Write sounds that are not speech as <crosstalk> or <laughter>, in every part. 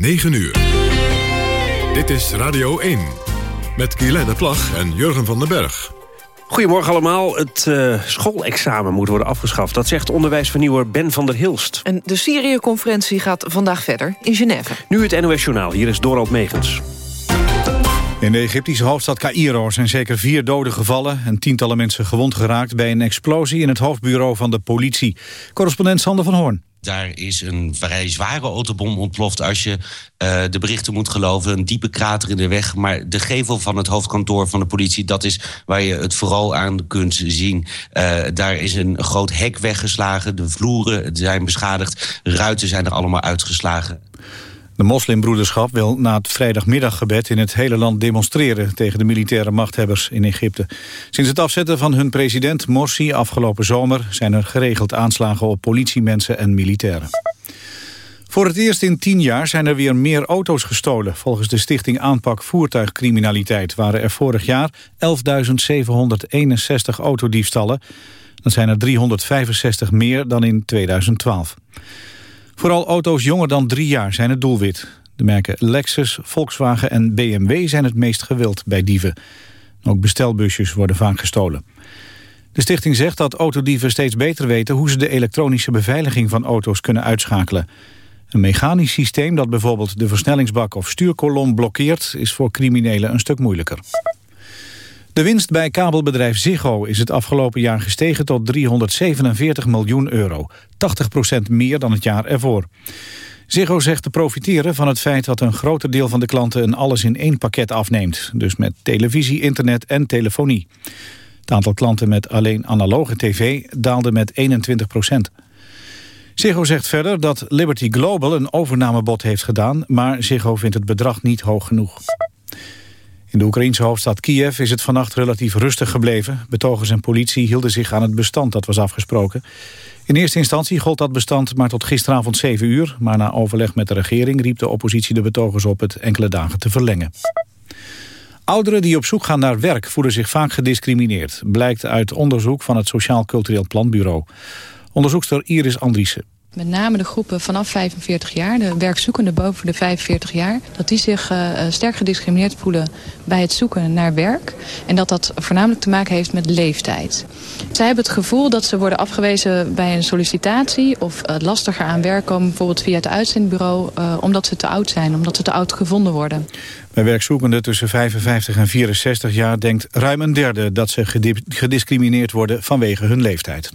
9 uur. Dit is Radio 1. Met Guylaine Plag en Jurgen van den Berg. Goedemorgen allemaal. Het uh, schoolexamen moet worden afgeschaft. Dat zegt onderwijsvernieuwer Ben van der Hilst. En de Syrië-conferentie gaat vandaag verder in Genève. Nu het NOS Journaal. Hier is Dorald Megens. In de Egyptische hoofdstad Cairo zijn zeker vier doden gevallen... en tientallen mensen gewond geraakt bij een explosie... in het hoofdbureau van de politie. Correspondent Sander van Hoorn. Daar is een vrij zware autobom ontploft als je uh, de berichten moet geloven. Een diepe krater in de weg. Maar de gevel van het hoofdkantoor van de politie... dat is waar je het vooral aan kunt zien. Uh, daar is een groot hek weggeslagen. De vloeren zijn beschadigd. Ruiten zijn er allemaal uitgeslagen. De moslimbroederschap wil na het vrijdagmiddaggebed in het hele land demonstreren tegen de militaire machthebbers in Egypte. Sinds het afzetten van hun president Morsi afgelopen zomer zijn er geregeld aanslagen op politiemensen en militairen. Voor het eerst in tien jaar zijn er weer meer auto's gestolen. Volgens de stichting Aanpak Voertuigcriminaliteit waren er vorig jaar 11.761 autodiefstallen. Dat zijn er 365 meer dan in 2012. Vooral auto's jonger dan drie jaar zijn het doelwit. De merken Lexus, Volkswagen en BMW zijn het meest gewild bij dieven. Ook bestelbusjes worden vaak gestolen. De stichting zegt dat autodieven steeds beter weten... hoe ze de elektronische beveiliging van auto's kunnen uitschakelen. Een mechanisch systeem dat bijvoorbeeld de versnellingsbak of stuurkolom blokkeert... is voor criminelen een stuk moeilijker. De winst bij kabelbedrijf Ziggo is het afgelopen jaar gestegen tot 347 miljoen euro. 80% meer dan het jaar ervoor. Ziggo zegt te profiteren van het feit dat een groter deel van de klanten een alles in één pakket afneemt. Dus met televisie, internet en telefonie. Het aantal klanten met alleen analoge tv daalde met 21 procent. Ziggo zegt verder dat Liberty Global een overnamebod heeft gedaan... maar Ziggo vindt het bedrag niet hoog genoeg. In de Oekraïnse hoofdstad Kiev is het vannacht relatief rustig gebleven. Betogers en politie hielden zich aan het bestand dat was afgesproken. In eerste instantie gold dat bestand maar tot gisteravond 7 uur... maar na overleg met de regering riep de oppositie de betogers op... het enkele dagen te verlengen. Ouderen die op zoek gaan naar werk voelen zich vaak gediscrimineerd... blijkt uit onderzoek van het Sociaal Cultureel Planbureau. Onderzoekster Iris Andriessen. Met name de groepen vanaf 45 jaar, de werkzoekenden boven de 45 jaar... dat die zich uh, sterk gediscrimineerd voelen bij het zoeken naar werk. En dat dat voornamelijk te maken heeft met leeftijd. Zij hebben het gevoel dat ze worden afgewezen bij een sollicitatie... of uh, lastiger aan werk komen, bijvoorbeeld via het uitzendbureau... Omdat ze te oud zijn, omdat ze te oud gevonden worden. Bij werkzoekenden tussen 55 en 64 jaar denkt ruim een derde... dat ze gediscrimineerd worden vanwege hun leeftijd.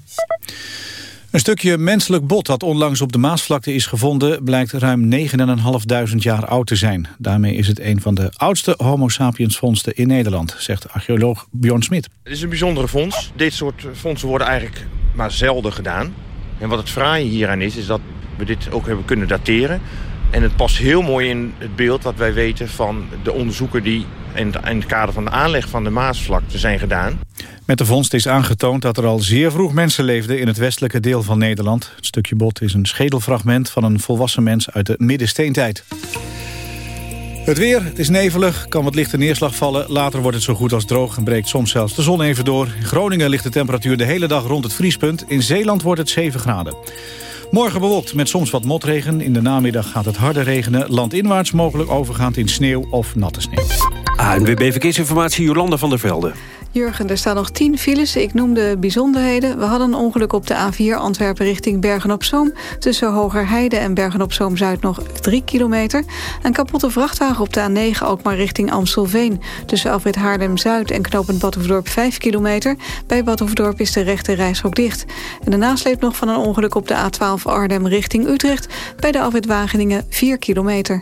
Een stukje menselijk bot dat onlangs op de Maasvlakte is gevonden... blijkt ruim 9.500 jaar oud te zijn. Daarmee is het een van de oudste homo sapiens vondsten in Nederland... zegt archeoloog Bjorn Smit. Het is een bijzondere fonds. Dit soort fondsen worden eigenlijk maar zelden gedaan. En wat het fraaie hieraan is, is dat we dit ook hebben kunnen dateren. En het past heel mooi in het beeld wat wij weten van de onderzoeken... die in het kader van de aanleg van de Maasvlakte zijn gedaan. Met de vondst is aangetoond dat er al zeer vroeg mensen leefden in het westelijke deel van Nederland. Het stukje bot is een schedelfragment van een volwassen mens uit de middensteentijd. Het weer, het is nevelig, kan wat lichte neerslag vallen. Later wordt het zo goed als droog en breekt soms zelfs de zon even door. In Groningen ligt de temperatuur de hele dag rond het vriespunt. In Zeeland wordt het 7 graden. Morgen bewolkt met soms wat motregen. In de namiddag gaat het harder regenen. Landinwaarts mogelijk overgaand in sneeuw of natte sneeuw. ANWB Verkeersinformatie, Jolanda van der Velde. Jurgen, er staan nog tien files. Ik noem de bijzonderheden. We hadden een ongeluk op de A4 Antwerpen richting Bergen-op-Zoom. Tussen Hogerheide en Bergen-op-Zoom-Zuid nog 3 kilometer. Een kapotte vrachtwagen op de A9 ook maar richting Amstelveen. Tussen Alfred Haarlem-Zuid en knooppunt Badhoevedorp 5 kilometer. Bij Badhoevedorp is de rechte reishok dicht. En de nasleep nog van een ongeluk op de A12 Arnhem richting Utrecht. Bij de Alfred Wageningen 4 kilometer.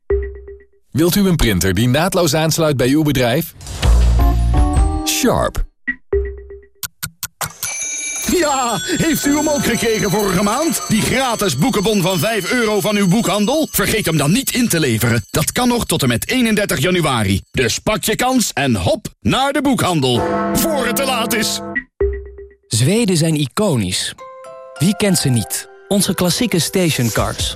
Wilt u een printer die naadloos aansluit bij uw bedrijf? Sharp. Ja, heeft u hem ook gekregen vorige maand? Die gratis boekenbon van 5 euro van uw boekhandel? Vergeet hem dan niet in te leveren. Dat kan nog tot en met 31 januari. Dus pak je kans en hop naar de boekhandel. Voor het te laat is. Zweden zijn iconisch. Wie kent ze niet? Onze klassieke stationcars.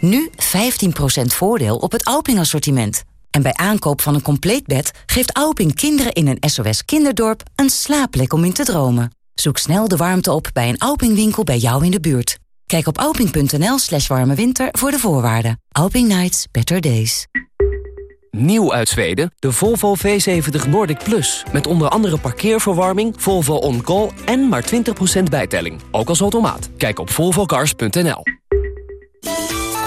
Nu 15% voordeel op het Alping-assortiment. En bij aankoop van een compleet bed geeft Alping kinderen in een SOS kinderdorp een slaapplek om in te dromen. Zoek snel de warmte op bij een Alping-winkel bij jou in de buurt. Kijk op alping.nl slash voor de voorwaarden. Alping Nights, better days. Nieuw uit Zweden, de Volvo V70 Nordic Plus. Met onder andere parkeerverwarming, Volvo On Call en maar 20% bijtelling. Ook als automaat. Kijk op volvocars.nl.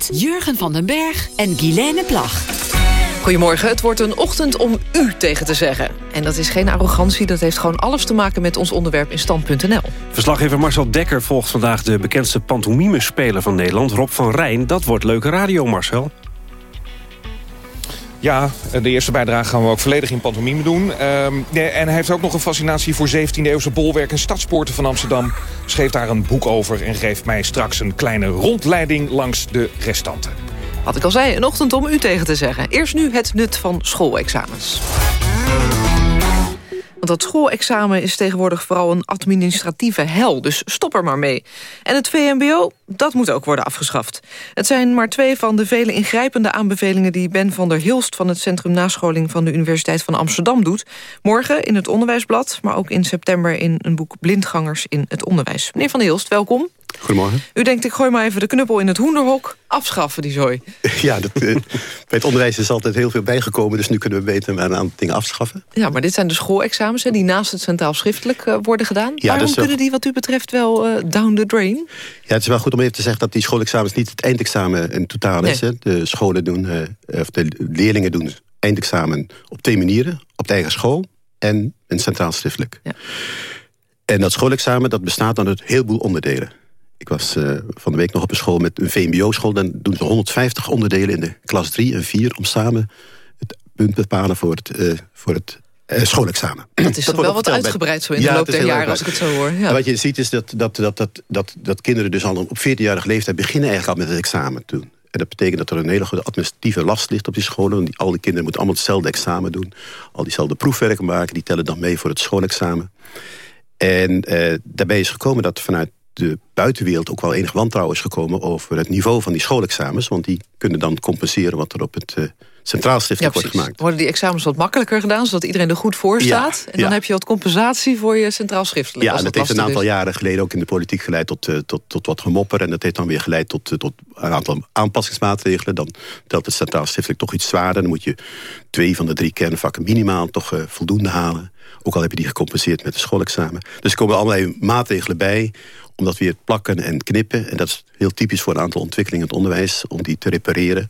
Met Jurgen van den Berg en Guilaine Plag. Goedemorgen, het wordt een ochtend om u tegen te zeggen. En dat is geen arrogantie, dat heeft gewoon alles te maken met ons onderwerp in stand.nl. Verslaggever Marcel Dekker volgt vandaag de bekendste pantomime-speler van Nederland, Rob van Rijn. Dat wordt leuke radio, Marcel. Ja, de eerste bijdrage gaan we ook volledig in pantomime doen. Ehm, en hij heeft ook nog een fascinatie voor 17e-eeuwse bolwerk en stadspoorten van Amsterdam. Schreef daar een boek over en geeft mij straks een kleine rondleiding langs de restanten. Wat ik al zei, een ochtend om u tegen te zeggen. Eerst nu het nut van schoolexamens. Want dat schoolexamen is tegenwoordig vooral een administratieve hel. Dus stop er maar mee. En het VMBO, dat moet ook worden afgeschaft. Het zijn maar twee van de vele ingrijpende aanbevelingen... die Ben van der Hilst van het Centrum Nascholing... van de Universiteit van Amsterdam doet. Morgen in het Onderwijsblad, maar ook in september... in een boek Blindgangers in het Onderwijs. Meneer van der Hilst, welkom. Goedemorgen. U denkt, ik gooi maar even de knuppel in het hoenderhok. Afschaffen die zooi. <laughs> Ja, dat, eh, bij het onderwijs is altijd heel veel bijgekomen... dus nu kunnen we beter een aantal dingen afschaffen. Ja, maar dit zijn de schoolexamens hè, die naast het centraal schriftelijk uh, worden gedaan. Ja, Waarom is wel- kunnen die wat u betreft wel eh, down the drain? Ja, het is wel goed om even te zeggen dat die schoolexamens niet het eindexamen in totaal is. Hè. De scholen doen, eh, of de leerlingen doen eindexamen op twee manieren. Op de eigen school en een centraal schriftelijk. Ja. En dat schoolexamen dat bestaat dan uit een heleboel onderdelen. Ik was eh, van de week nog op een school met een VMBO-school. Dan doen ze 150 onderdelen in de klas 3 en 4... om samen het punt te bepalen voor het, eh, voor het eh, schoolexamen. Dat is toch wordt wel wat uitgebreid zo in de Ja, loop der jaren, als ik het zo hoor. Ja. wat je ziet is dat, dat, dat, dat, dat, dat kinderen dus al op 14-jarige leeftijd... beginnen eigenlijk al met het examen te doen. En dat betekent dat er een hele grote administratieve last ligt op die scholen. Want die, al die kinderen moeten allemaal hetzelfde examen doen. Al diezelfde proefwerken maken. Die tellen dan mee voor het schoolexamen. En eh, daarbij is gekomen dat vanuit de buitenwereld ook wel enig wantrouwen is gekomen... over het niveau van die schoolexamens. Want die kunnen dan compenseren wat er op het eh, centraal Ja, schriftelijk wordt gemaakt. Worden die examens wat makkelijker gedaan, zodat iedereen er goed voor Ja, staat. en dan ja. heb je wat compensatie voor je centraal schriftelijk. Ja, en dat heeft een aantal is. jaren geleden ook in de politiek geleid tot, eh, tot, tot wat gemopper. En dat heeft dan weer geleid tot, eh, tot een aantal aanpassingsmaatregelen. Dan telt het centraal schriftelijk toch iets zwaarder. Dan moet je twee van de drie kernvakken minimaal toch voldoende halen. Ook al heb je die gecompenseerd met het schoolexamen. Dus er komen allerlei maatregelen bij om dat weer plakken en knippen. En dat is heel typisch voor een aantal ontwikkelingen in het onderwijs... om die te repareren.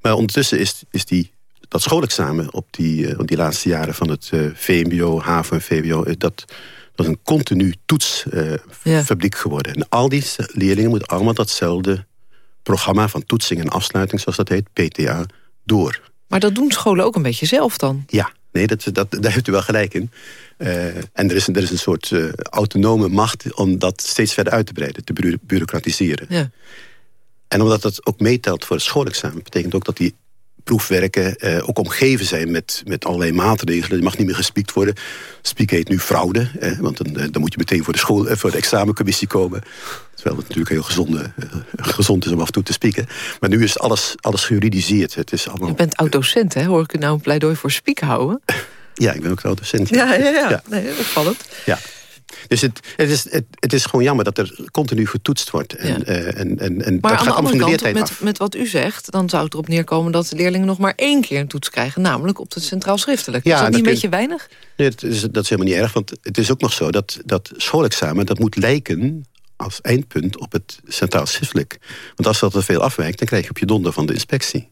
Maar ondertussen is, is die, dat schoolexamen op die, eh, op die laatste jaren... van het eh, VMBO, HAVO en VWO... eh, dat, dat is een continu toetsfabriek geworden. En al die leerlingen moeten allemaal datzelfde programma... van toetsing en afsluiting, zoals dat heet, PTA, door. Maar dat doen scholen ook een beetje zelf dan. Ja, nee, dat, dat, daar heeft u wel gelijk in. Eh, en er is, een- er is een soort eh, autonome macht om dat steeds verder uit te breiden, te bureau- bureaucratiseren. Ja. En omdat dat ook meetelt voor het schoolexamen, betekent ook dat die proefwerken uh, ook omgeven zijn met, met allerlei maatregelen. Er mag niet meer gespiekt worden. Spiek heet nu fraude, want dan, dan moet je meteen voor de, school, voor de examencommissie komen. Terwijl het natuurlijk heel gezonde, gezond is om af en toe te spieken. Maar nu is alles, alles juridiseerd. Het is allemaal... Je bent oud-docent, hè? Hoor ik u nou een pleidooi voor spieken houden? Ja, ik ben ook oud-docent. Ja, ja, ja. ja. Nee, opvallend. Ja. Dus het, het, is, het, het, is gewoon jammer dat er continu getoetst wordt. En, uh, en, en, en maar dat aan gaat de andere de kant, met, met wat u zegt... dan zou het erop neerkomen dat de leerlingen nog maar één keer een toets krijgen. Namelijk op het centraal schriftelijk. Ja, is dat niet een beetje weinig? Nee, dat is, dat is helemaal niet erg. Want het is ook nog zo dat, dat schoolexamen... dat moet lijken als eindpunt op het centraal schriftelijk. Want als dat te veel afwijkt, dan krijg je op je donder van de inspectie.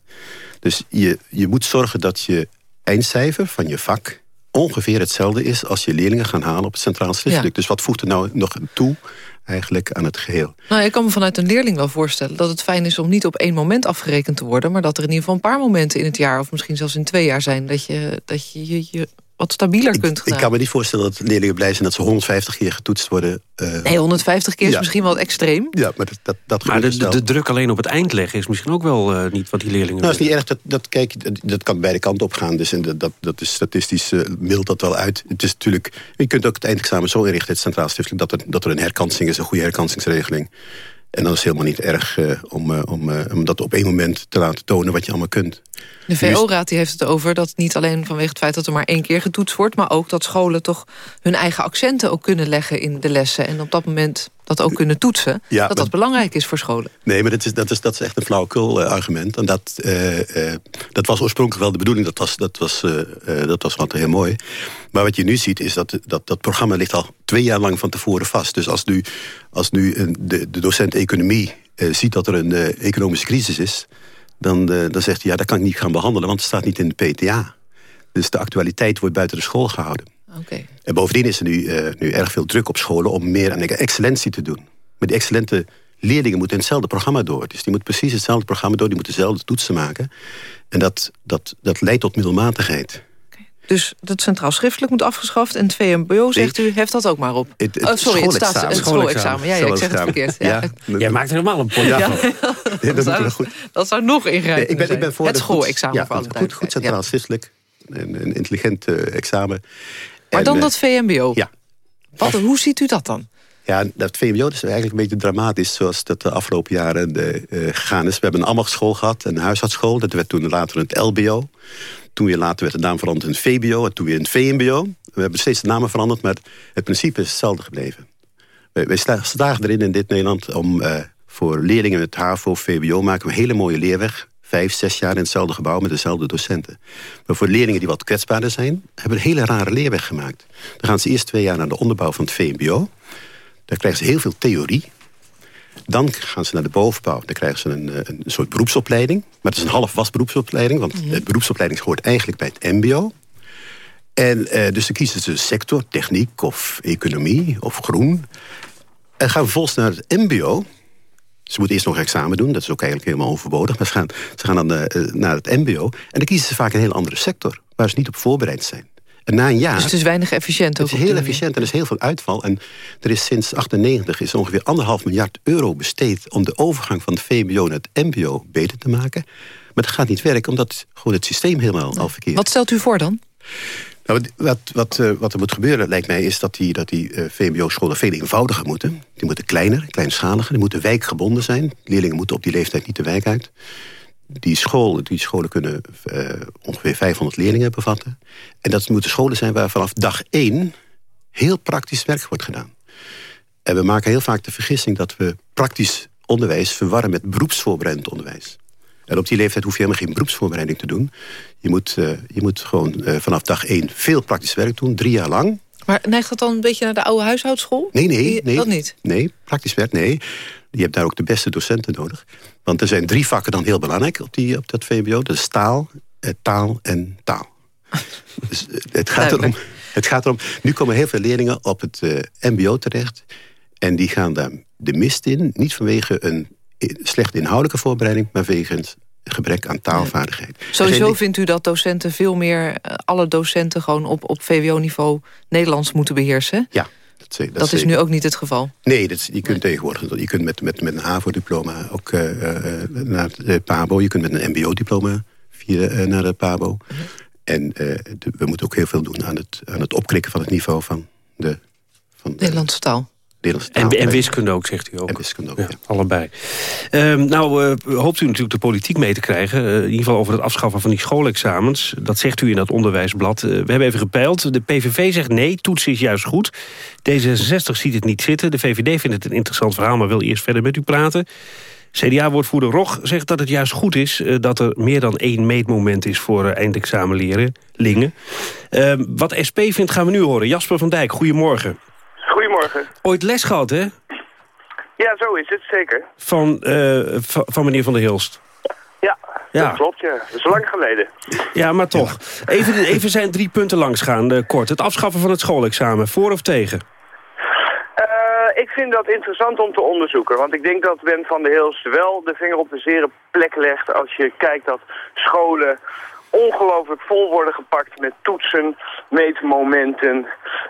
Dus je, je moet zorgen dat je eindcijfer van je vak ongeveer hetzelfde is als je leerlingen gaan halen op het centraal schriftelijk. Ja. Dus wat voegt er nou nog toe eigenlijk aan het geheel? Nou, ik kan me vanuit een leerling wel voorstellen dat het fijn is om niet op één moment afgerekend te worden, maar dat er in ieder geval een paar momenten in het jaar, of misschien zelfs in twee jaar zijn, dat je dat je, je, je wat stabieler kunt Ik gaan. kan me niet voorstellen dat leerlingen blij zijn dat ze 150 keer getoetst worden. eh, Nee, 150 keer is Ja. misschien wel extreem. Ja, maar dat, dat, dat Maar de, dus de, wel. de druk alleen op het eind leggen is misschien ook wel eh, niet wat die leerlingen Nou, dat is niet erg. Dat, dat, kijk, dat, dat kan beide kanten op gaan. Dus en dat, dat, dat is statistisch eh mild dat wel uit. Het is natuurlijk, je kunt ook het eindexamen zo inrichten, het centraal schriftelijk, dat er, dat er een herkansing is, een goede herkansingsregeling. En dat is helemaal niet erg eh, om, eh, om, eh, om dat op één moment te laten tonen wat je allemaal kunt. De VO-raad die heeft het over dat niet alleen vanwege het feit dat er maar één keer getoetst wordt, maar ook dat scholen toch hun eigen accenten ook kunnen leggen in de lessen en op dat moment dat ook kunnen toetsen. Ja, dat dat maar- belangrijk is voor scholen. Nee, maar dat is, dat is, dat is echt een flauwekul eh, argument. En dat, eh, eh, dat was oorspronkelijk wel de bedoeling. Dat was, dat was, dat was wat heel mooi. Maar wat je nu ziet is dat dat, dat programma ligt al twee jaar lang van tevoren vast. Dus als nu, als nu een, de, de docent economie ziet dat er een economische crisis is... Dan, dan zegt hij, ja, dat kan ik niet gaan behandelen... want het staat niet in de PTA. Dus de actualiteit wordt buiten de school gehouden. Oké. En bovendien is er nu, eh, nu erg veel druk op scholen om meer aan excellentie te doen. Maar die excellente leerlingen moeten in hetzelfde programma door. Dus die moeten precies hetzelfde programma door, die moeten dezelfde toetsen maken. En dat, dat, dat leidt tot middelmatigheid. Dus het centraal schriftelijk moet afgeschaft en het VMBO, zegt u, heft dat ook maar op. Het, het oh, sorry, het, staat, het schoolexamen. Ja, ja, ik zeg het verkeerd. Ja. Ja, Jij maakt er helemaal een potje Ja. dat, <laughs> dat, zou, dat nog ingrijpender Nee, ik, ben, ik ben voor Het schoolexamen ja, goed, goed, centraal schriftelijk. Een, een intelligent eh, examen. Maar dan eh, dat VMBO. Ja. Wat, hoe ziet u dat dan? Ja, dat VMBO is eigenlijk een beetje dramatisch... zoals dat de afgelopen jaren eh, eh, gegaan is. We hebben een ambachtschool gehad, een huisartsschool. Dat werd toen later het LBO. Toen weer later werd de naam veranderd in het VBO... en toen weer in het VMBO. We hebben steeds de namen veranderd, maar het principe is hetzelfde gebleven. Wij, wij sla- slagen erin in dit Nederland om eh, voor leerlingen met HAVO, VBO... maken we een hele mooie leerweg. Vijf, zes jaar in hetzelfde gebouw met dezelfde docenten. Maar voor leerlingen die wat kwetsbaarder zijn... hebben we een hele rare leerweg gemaakt. Dan gaan ze eerst twee jaar naar de onderbouw van het VMBO... Daar krijgen ze heel veel theorie. Dan gaan ze naar de bovenbouw. Dan krijgen ze een, eh, een soort beroepsopleiding. Maar het is een half was beroepsopleiding. Want de beroepsopleiding hoort eigenlijk bij het mbo. En eh, dus dan kiezen ze sector, techniek of economie of groen. En gaan vervolgens naar het mbo. Ze moeten eerst nog examen doen. Dat is ook eigenlijk helemaal overbodig. Maar ze gaan, ze gaan dan eh, eh, naar het mbo. En dan kiezen ze vaak een hele andere sector. Waar ze niet op voorbereid zijn. En na een jaar... Dus het is weinig efficiënt ook. Het is heel efficiënt en er is heel veel uitval. En er is sinds 98 is ongeveer anderhalf miljard euro besteed... om de overgang van het VMBO naar het MBO beter te maken. Maar dat gaat niet werken, omdat gewoon het systeem helemaal al verkeerd manier. Wat stelt u voor dan? Nou, wat, wat, eh, wat er moet gebeuren, lijkt mij, is dat die, dat die eh, VMBO-scholen veel eenvoudiger moeten. Die moeten kleiner, kleinschaliger, die moeten wijkgebonden zijn. Leerlingen moeten op die leeftijd niet de wijk uit. Die, school, die scholen kunnen eh, ongeveer 500 leerlingen bevatten. En dat moeten scholen zijn waar vanaf dag één heel praktisch werk wordt gedaan. En we maken heel vaak de vergissing dat we praktisch onderwijs verwarren met beroepsvoorbereidend onderwijs. En op die leeftijd hoef je helemaal geen beroepsvoorbereiding te doen. Je moet, eh, je moet gewoon eh, vanaf dag één veel praktisch werk doen, drie jaar lang. Maar neigt dat dan een beetje naar de oude huishoudschool? Nee, nee, nee. Dat niet? Nee, praktisch werk, nee. Je hebt daar ook de beste docenten nodig. Want er zijn drie vakken dan heel belangrijk op, die, op dat VMBO. Dat is taal, eh, taal en taal. <laughs> dus, het, gaat erom, het gaat erom... Nu komen heel veel leerlingen op het mbo terecht... en die gaan daar de mist in. Niet vanwege een slechte inhoudelijke voorbereiding... maar wegens gebrek aan taalvaardigheid. Sowieso die- vindt u dat docenten veel meer... eh, alle docenten gewoon op, op VWO-niveau Nederlands moeten beheersen? Ja, dat, Dat, is nu ook niet het geval. Nee, dat je kunt tegenwoordig je kunt met, met, met een HAVO-diploma ook eh, eh, naar eh, PABO. Je kunt met een MBO-diploma via, naar de PABO. En we moeten ook heel veel doen aan het, aan het opkrikken van het niveau van de... Van Nederlandse taal. En, en, wiskunde ook, zegt u ook. En wiskunde ook, ja. Allebei. Ehm, nou, uh, hoopt u natuurlijk de politiek mee te krijgen. in ieder geval over het afschaffen van die schoolexamens. Dat zegt u in dat onderwijsblad. we hebben even gepeild. De PVV zegt nee, toetsen is juist goed. D66 ziet het niet zitten. De VVD vindt het een interessant verhaal, maar wil eerst verder met u praten. CDA-woordvoerder Rog zegt dat het juist goed is... dat er meer dan één meetmoment is voor eindexamenleerlingen. Ehm, wat SP vindt gaan we nu horen. Jasper van Dijk, goedemorgen. Goedemorgen. Ooit les gehad, hè? Ja, zo is het, zeker. Van, uh, van meneer Van der Hilst. Ja, ja, dat klopt, ja. Dat is lang geleden. Ja, maar toch. Even, even zijn drie punten langsgaan, uh, kort. Het afschaffen van het schoolexamen, voor of tegen? Uh, ik vind dat interessant om te onderzoeken. Want ik denk dat Ben van der Hilst wel de vinger op de zere plek legt... als je kijkt dat scholen ongelooflijk vol worden gepakt met toetsen, meetmomenten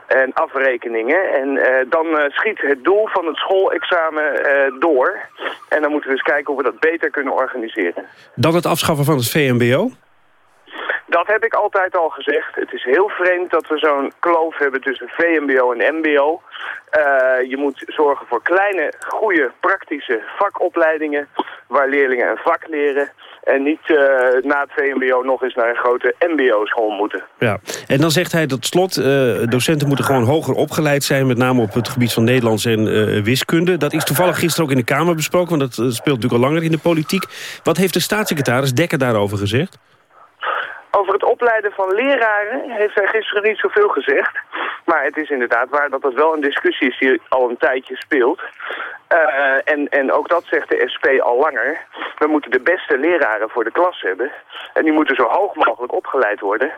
en afrekeningen. En uh, dan uh, schiet het doel van het schoolexamen uh, door. En dan moeten we eens kijken of we dat beter kunnen organiseren. Dan het afschaffen van het VMBO? Dat heb ik altijd al gezegd. Het is heel vreemd dat we zo'n kloof hebben tussen VMBO en MBO. Uh, je moet zorgen voor kleine, goede, praktische vakopleidingen... waar leerlingen een vak leren... En niet uh, na het VMBO nog eens naar een grote MBO-school moeten. Ja, en dan zegt hij tot slot... Uh, docenten moeten gewoon hoger opgeleid zijn... met name op het gebied van Nederlands en uh, wiskunde. Dat is toevallig gisteren ook in de Kamer besproken... want dat speelt natuurlijk al langer in de politiek. Wat heeft de staatssecretaris Dekker daarover gezegd? Opleiden van leraren heeft hij gisteren niet zoveel gezegd. Maar het is inderdaad waar dat het wel een discussie is die al een tijdje speelt. Uh, en, en ook dat zegt de SP al langer. We moeten de beste leraren voor de klas hebben. En die moeten zo hoog mogelijk opgeleid worden.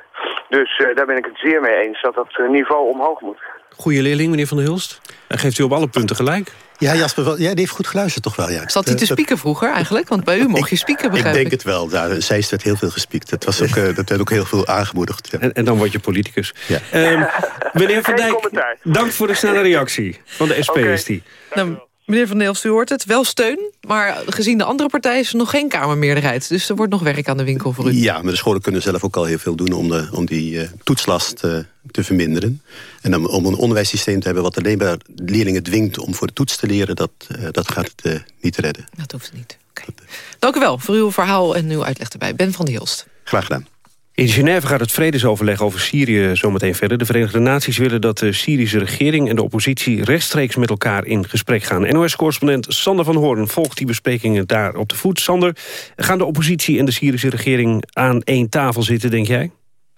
Dus uh, daar ben ik het zeer mee eens dat dat niveau omhoog moet. Goeie leerling, meneer Van der Hulst. En geeft u op alle punten gelijk. Ja, Jasper, jij heeft goed geluisterd toch wel, ja. Zat hij te spieken vroeger eigenlijk? Want bij u mocht je spieken, begrijp ik. denk het wel. Daar, zij werd heel veel gespiekt. Dat, was ook, uh, dat werd ook heel veel aangemoedigd. Ja. En, en, dan word je politicus. Ja. Um, meneer Van Dijk, dank voor de snelle reactie. Van de SP okay. is die. Nou, Meneer Van Neels, u hoort het, wel steun. Maar gezien de andere partijen is er nog geen Kamermeerderheid. Dus er wordt nog werk aan de winkel voor u. Ja, maar de scholen kunnen zelf ook al heel veel doen... om, de, om die uh, toetslast uh, te verminderen. En om, om, een onderwijssysteem te hebben... wat alleen maar leerlingen dwingt om voor de toets te leren... dat, uh, dat gaat het niet redden. Dat hoeft niet. Okay. Dank u wel voor uw verhaal en uw uitleg erbij. Ben van Hilst. Graag gedaan. In Genève gaat het vredesoverleg over Syrië zometeen verder. De Verenigde Naties willen dat de Syrische regering en de oppositie rechtstreeks met elkaar in gesprek gaan. NOS-correspondent Sander van Hoorn volgt die besprekingen daar op de voet. Sander, gaan de oppositie en de Syrische regering aan één tafel zitten, denk jij?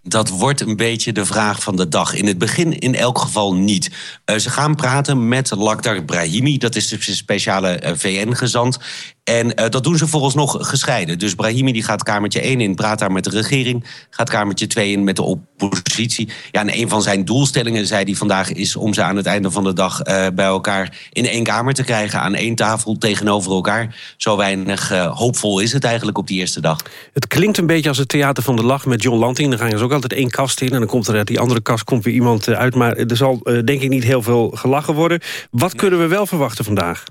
Dat wordt een beetje de vraag van de dag. In het begin in elk geval niet. Uh, ze gaan praten met Lakhdar Brahimi, dat is de speciale uh, VN-gezant. En uh, dat doen ze vooralsnog gescheiden. Dus Brahimi die gaat kamertje 1 in, praat daar met de regering. Gaat kamertje 2 in met de oppositie. Ja, en een van zijn doelstellingen, zei hij vandaag... is om ze aan het einde van de dag uh, bij elkaar in één kamer te krijgen. Aan één tafel tegenover elkaar. Zo weinig uh, hoopvol is het eigenlijk op die eerste dag. Het klinkt een beetje als het Theater van de Lach met John Lanting. Dan gaan ze ook altijd één kast in en dan komt er uit die andere kast komt weer iemand uit. Maar er zal denk ik niet heel veel gelachen worden. Wat kunnen we wel verwachten vandaag?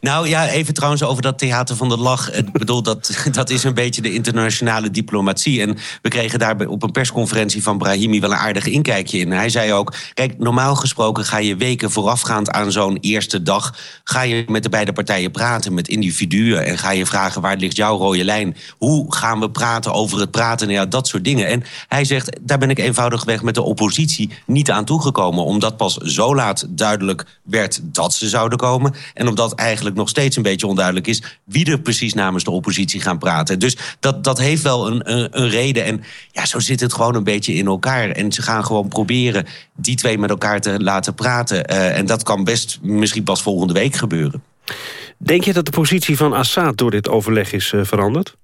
Nou ja, even trouwens over dat theater van de lach. Ik <laughs> bedoel, dat, dat is een beetje de internationale diplomatie. En we kregen daar op een persconferentie van Brahimi wel een aardig inkijkje in. Hij zei ook, kijk, normaal gesproken ga je weken voorafgaand aan zo'n eerste dag... ga je met de beide partijen praten, met individuen... en ga je vragen, waar ligt jouw rode lijn? Hoe gaan we praten over het praten? Nou ja, dat soort dingen. En hij zegt, daar ben ik eenvoudigweg met de oppositie niet aan toegekomen... omdat pas zo laat duidelijk werd dat ze zouden komen... en omdat eigenlijk nog steeds een beetje onduidelijk is wie er precies namens de oppositie gaan praten. Dus dat, dat heeft wel een, een, een reden. En ja, zo zit het gewoon een beetje in elkaar. En ze gaan gewoon proberen die twee met elkaar te laten praten. Uh, en dat kan best misschien pas volgende week gebeuren. Denk je dat de positie van Assad door dit overleg is uh, veranderd?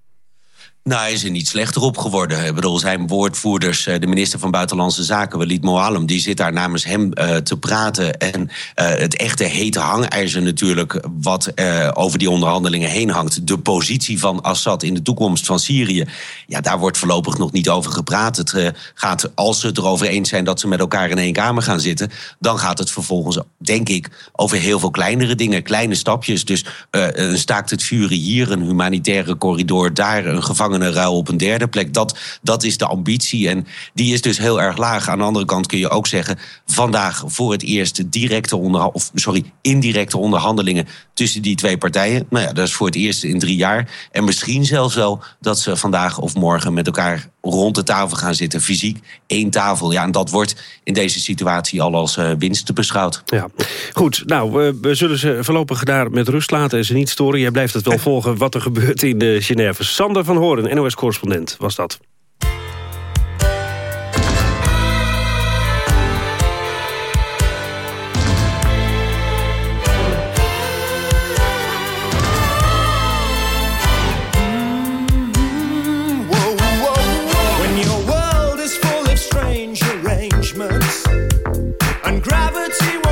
Nou, hij is er niet slechter op geworden. Ik bedoel, zijn woordvoerders, eh, de minister van Buitenlandse Zaken, Walid Moallem, die zit daar namens hem uh, te praten. En uh, het echte hete hangijzer natuurlijk, wat over die onderhandelingen heen hangt. De positie van Assad in de toekomst van Syrië. Ja, daar wordt voorlopig nog niet over gepraat. Het gaat, als ze het erover eens zijn dat ze met elkaar in één kamer gaan zitten, dan gaat het vervolgens, denk ik, over heel veel kleinere dingen, kleine stapjes. Dus een staakt het vuren hier, een humanitaire corridor daar, een gevangen een ruil op een derde plek. Dat, dat is de ambitie en die is dus heel erg laag. Aan de andere kant kun je ook zeggen... vandaag voor het eerst directe onderha- of, sorry, indirecte onderhandelingen... tussen die twee partijen. Nou ja, dat is voor het eerst in drie jaar. En misschien zelfs wel dat ze vandaag of morgen met elkaar rond de tafel gaan zitten. Fysiek één tafel. Ja, en dat wordt in deze situatie al als uh, winst beschouwd. Ja, goed. Nou, we, we zullen ze voorlopig daar met rust laten en ze niet storen. Jij blijft het wel <laughs> volgen wat er gebeurt in de Genève. Sander van Horen, NOS-correspondent, was dat. Yippie,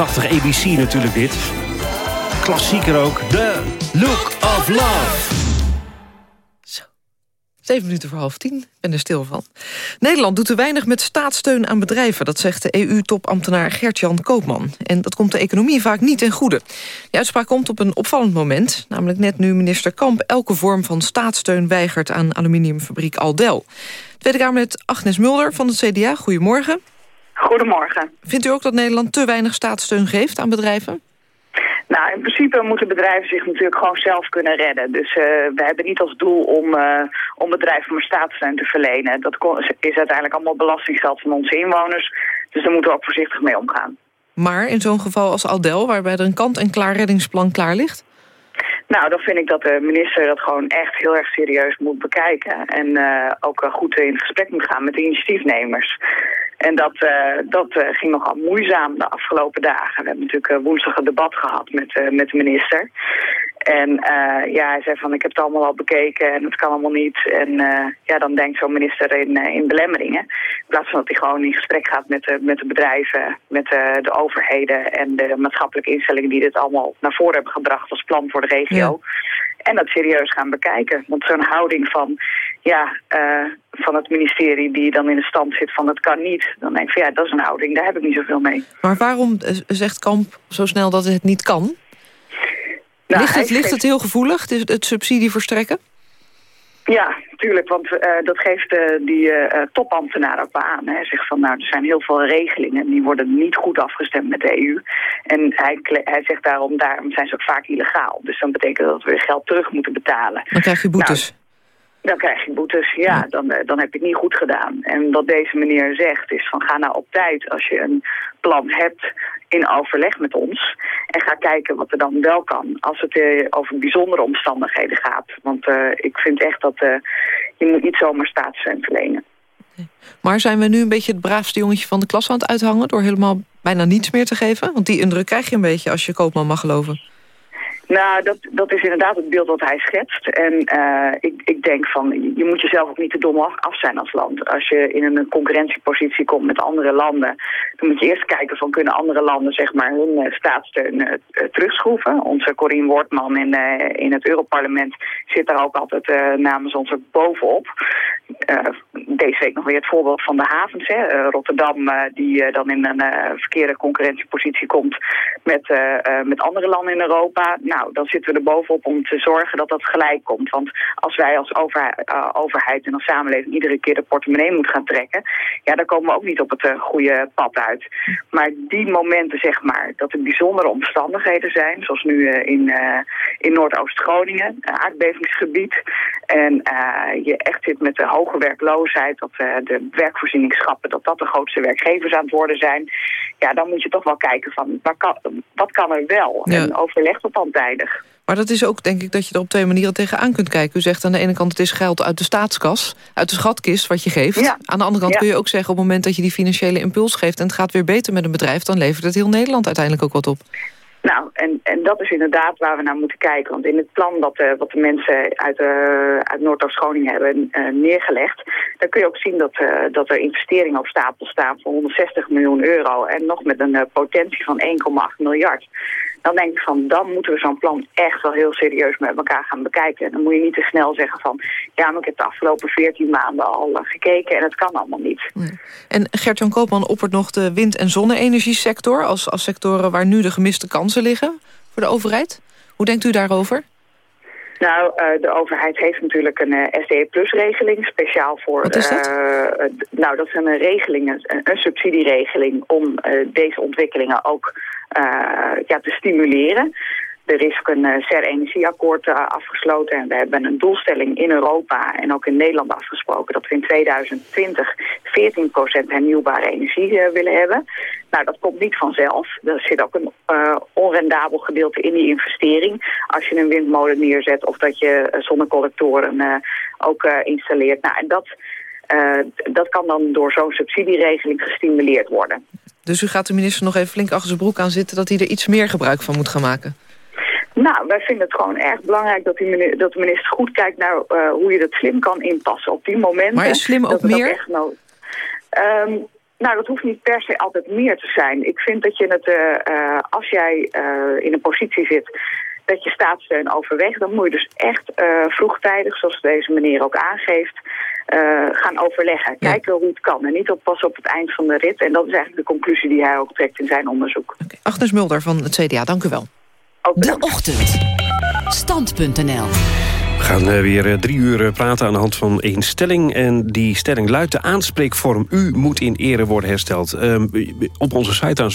1982 ABC natuurlijk dit. Klassieker ook. The Look of Love. Zeven minuten voor half tien. Ik ben er stil van. Nederland doet te weinig met staatssteun aan bedrijven. Dat zegt de EU-topambtenaar Gert-Jan Koopman. En dat komt de economie vaak niet ten goede. De uitspraak komt op een opvallend moment. Namelijk net nu minister Kamp elke vorm van staatssteun weigert... aan aluminiumfabriek Aldel. Tweede Kamerlid Agnes Mulder van het CDA. Goedemorgen. Goedemorgen. Vindt u ook dat Nederland te weinig staatssteun geeft aan bedrijven? Nou, in principe moeten bedrijven zich natuurlijk gewoon zelf kunnen redden. Dus uh, we hebben niet als doel om, uh, om bedrijven maar staatssteun te verlenen. Dat is uiteindelijk allemaal belastinggeld van onze inwoners. Dus daar moeten we ook voorzichtig mee omgaan. Maar in zo'n geval als Aldel, waarbij er een kant-en-klaar reddingsplan klaar ligt? Nou, dan vind ik dat de minister dat gewoon echt heel erg serieus moet bekijken. En uh, ook goed in gesprek moet gaan met de initiatiefnemers. En dat, uh, dat uh, ging nogal moeizaam de afgelopen dagen. We hebben natuurlijk woensdag een debat gehad met, met de minister. En uh, ja, hij zei van ik heb het allemaal al bekeken en het kan allemaal niet. En uh, ja, dan denkt zo'n minister in, uh, in belemmeringen. In plaats van dat hij gewoon in gesprek gaat met de, met de bedrijven, met de overheden en de maatschappelijke instellingen die dit allemaal naar voren hebben gebracht als plan voor de regio. Ja. En dat serieus gaan bekijken. Want zo'n houding van, ja, van het ministerie die dan in de stand zit van het kan niet. Dan denk ik van ja, dat is een houding, daar heb ik niet zoveel mee. Maar waarom zegt Kamp zo snel dat het niet kan? Nou, ligt, het, ligt het heel gevoelig, het, het subsidie verstrekken? Ja, tuurlijk, want uh, dat geeft uh, die uh, topambtenaar ook aan. Hij zegt van, nou, er zijn heel veel regelingen... die worden niet goed afgestemd met de EU. En hij, hij zegt daarom, daarom zijn ze ook vaak illegaal. Dus dan betekent dat we geld terug moeten betalen. Dan krijg je boetes. Nou, dan krijg je boetes, ja, ja. Dan, dan heb je het niet goed gedaan. En wat deze meneer zegt is van ga nou op tijd als je een plan hebt in overleg met ons. En ga kijken wat er dan wel kan als het uh, over bijzondere omstandigheden gaat. Want uh, ik vind echt dat uh, je moet niet zomaar staatssteun verlenen. Maar zijn we nu een beetje het braafste jongetje van de klas aan het uithangen... door helemaal bijna niets meer te geven? Want die indruk krijg je een beetje als je Koopman mag geloven. Nou, dat, dat is inderdaad het beeld wat hij schetst. En uh, ik, ik denk van, je moet jezelf ook niet te dom af zijn als land. Als je in een concurrentiepositie komt met andere landen... dan moet je eerst kijken van, kunnen andere landen zeg maar hun uh, staatssteun uh, terugschroeven. Onze Corine Wortman in, in het Europarlement zit daar ook altijd namens ons bovenop. Deze week nog weer het voorbeeld van de havens. Hè. Rotterdam, die dan in een verkeerde concurrentiepositie komt met, met andere landen in Europa... Nou, dan zitten we er bovenop om te zorgen dat dat gelijk komt. Want als wij als uh, overheid en als samenleving iedere keer de portemonnee moeten gaan trekken... ja, dan komen we ook niet op het goede pad uit. Maar die momenten, zeg maar, dat er bijzondere omstandigheden zijn... zoals nu in, in Noordoost-Groningen, aardbevingsgebied... en je echt zit met de hoge werkloosheid... dat de werkvoorzieningsschappen, dat dat de grootste werkgevers aan het worden zijn... ja, dan moet je toch wel kijken van, wat kan, wat kan er wel? Ja. En overleg dat dan tijdig. Maar dat is ook, denk ik, dat je er op twee manieren tegenaan kunt kijken. U zegt aan de ene kant, het is geld uit de staatskas, uit de schatkist wat je geeft. Ja. Aan de andere kant Ja. kun je ook zeggen, op het moment dat je die financiële impuls geeft... en het gaat weer beter met een bedrijf, dan levert het heel Nederland uiteindelijk ook wat op. Nou, en, en dat is inderdaad waar we naar moeten kijken. Want in het plan dat, eh, wat de mensen uit, eh, uit Noordoost-Groningen hebben eh, neergelegd... dan kun je ook zien dat, dat er investeringen op stapel staan voor 160 miljoen euro... en nog met een potentie van 1,8 miljard. Dan denk ik van, dan moeten we zo'n plan echt wel heel serieus met elkaar gaan bekijken. En dan moet je niet te snel zeggen van... ja, maar ik heb de afgelopen 14 maanden al eh, gekeken en het kan allemaal niet. En Gert-Jan Koopman oppert nog de wind- en zonne-energiesector... Als, als sectoren waar nu de gemiste kansen liggen voor de overheid. Hoe denkt u daarover? Nou, eh, de overheid heeft natuurlijk een eh, SDE-plus-regeling, speciaal voor... Wat is dat? eh, nou, dat is een regeling, een, een subsidieregeling om deze ontwikkelingen ook ja, te stimuleren. Er is ook een CER-energieakkoord eh, afgesloten en we hebben een doelstelling in Europa en ook in Nederland afgesproken dat we in 2020 14% hernieuwbare energie eh, willen hebben. Nou, dat komt niet vanzelf. Er zit ook een eh, onrendabel gedeelte in die investering. Als je een windmolen neerzet of dat je eh, zonnecollectoren eh, ook eh, installeert. Nou, en dat, eh, dat kan dan door zo'n subsidieregeling gestimuleerd worden. Dus u gaat de minister nog even flink achter zijn broek aan zitten... dat hij er iets meer gebruik van moet gaan maken? Nou, wij vinden het gewoon erg belangrijk dat, die dat de minister goed kijkt naar eh, hoe je dat slim kan inpassen. Op die momenten. Maar is slim ook meer? echt nodig- Ehm, nou, dat hoeft niet per se altijd meer te zijn. Ik vind dat je het, eh, eh, als jij in een positie zit dat je staatssteun overweegt, dan moet je dus echt vroegtijdig, zoals deze meneer ook aangeeft, gaan overleggen. Kijken hoe het kan en niet op, pas op het eind van de rit. En dat is eigenlijk de conclusie die hij ook trekt in zijn onderzoek. Agnes Mulder van het CDA, dank u wel. De Ochtend. Stand.nl We gaan eh, weer eh, drie uur eh, praten aan de hand van één stelling. En die stelling luidt de aanspreekvorm U moet in ere worden hersteld. Ehm, op onze site trouwens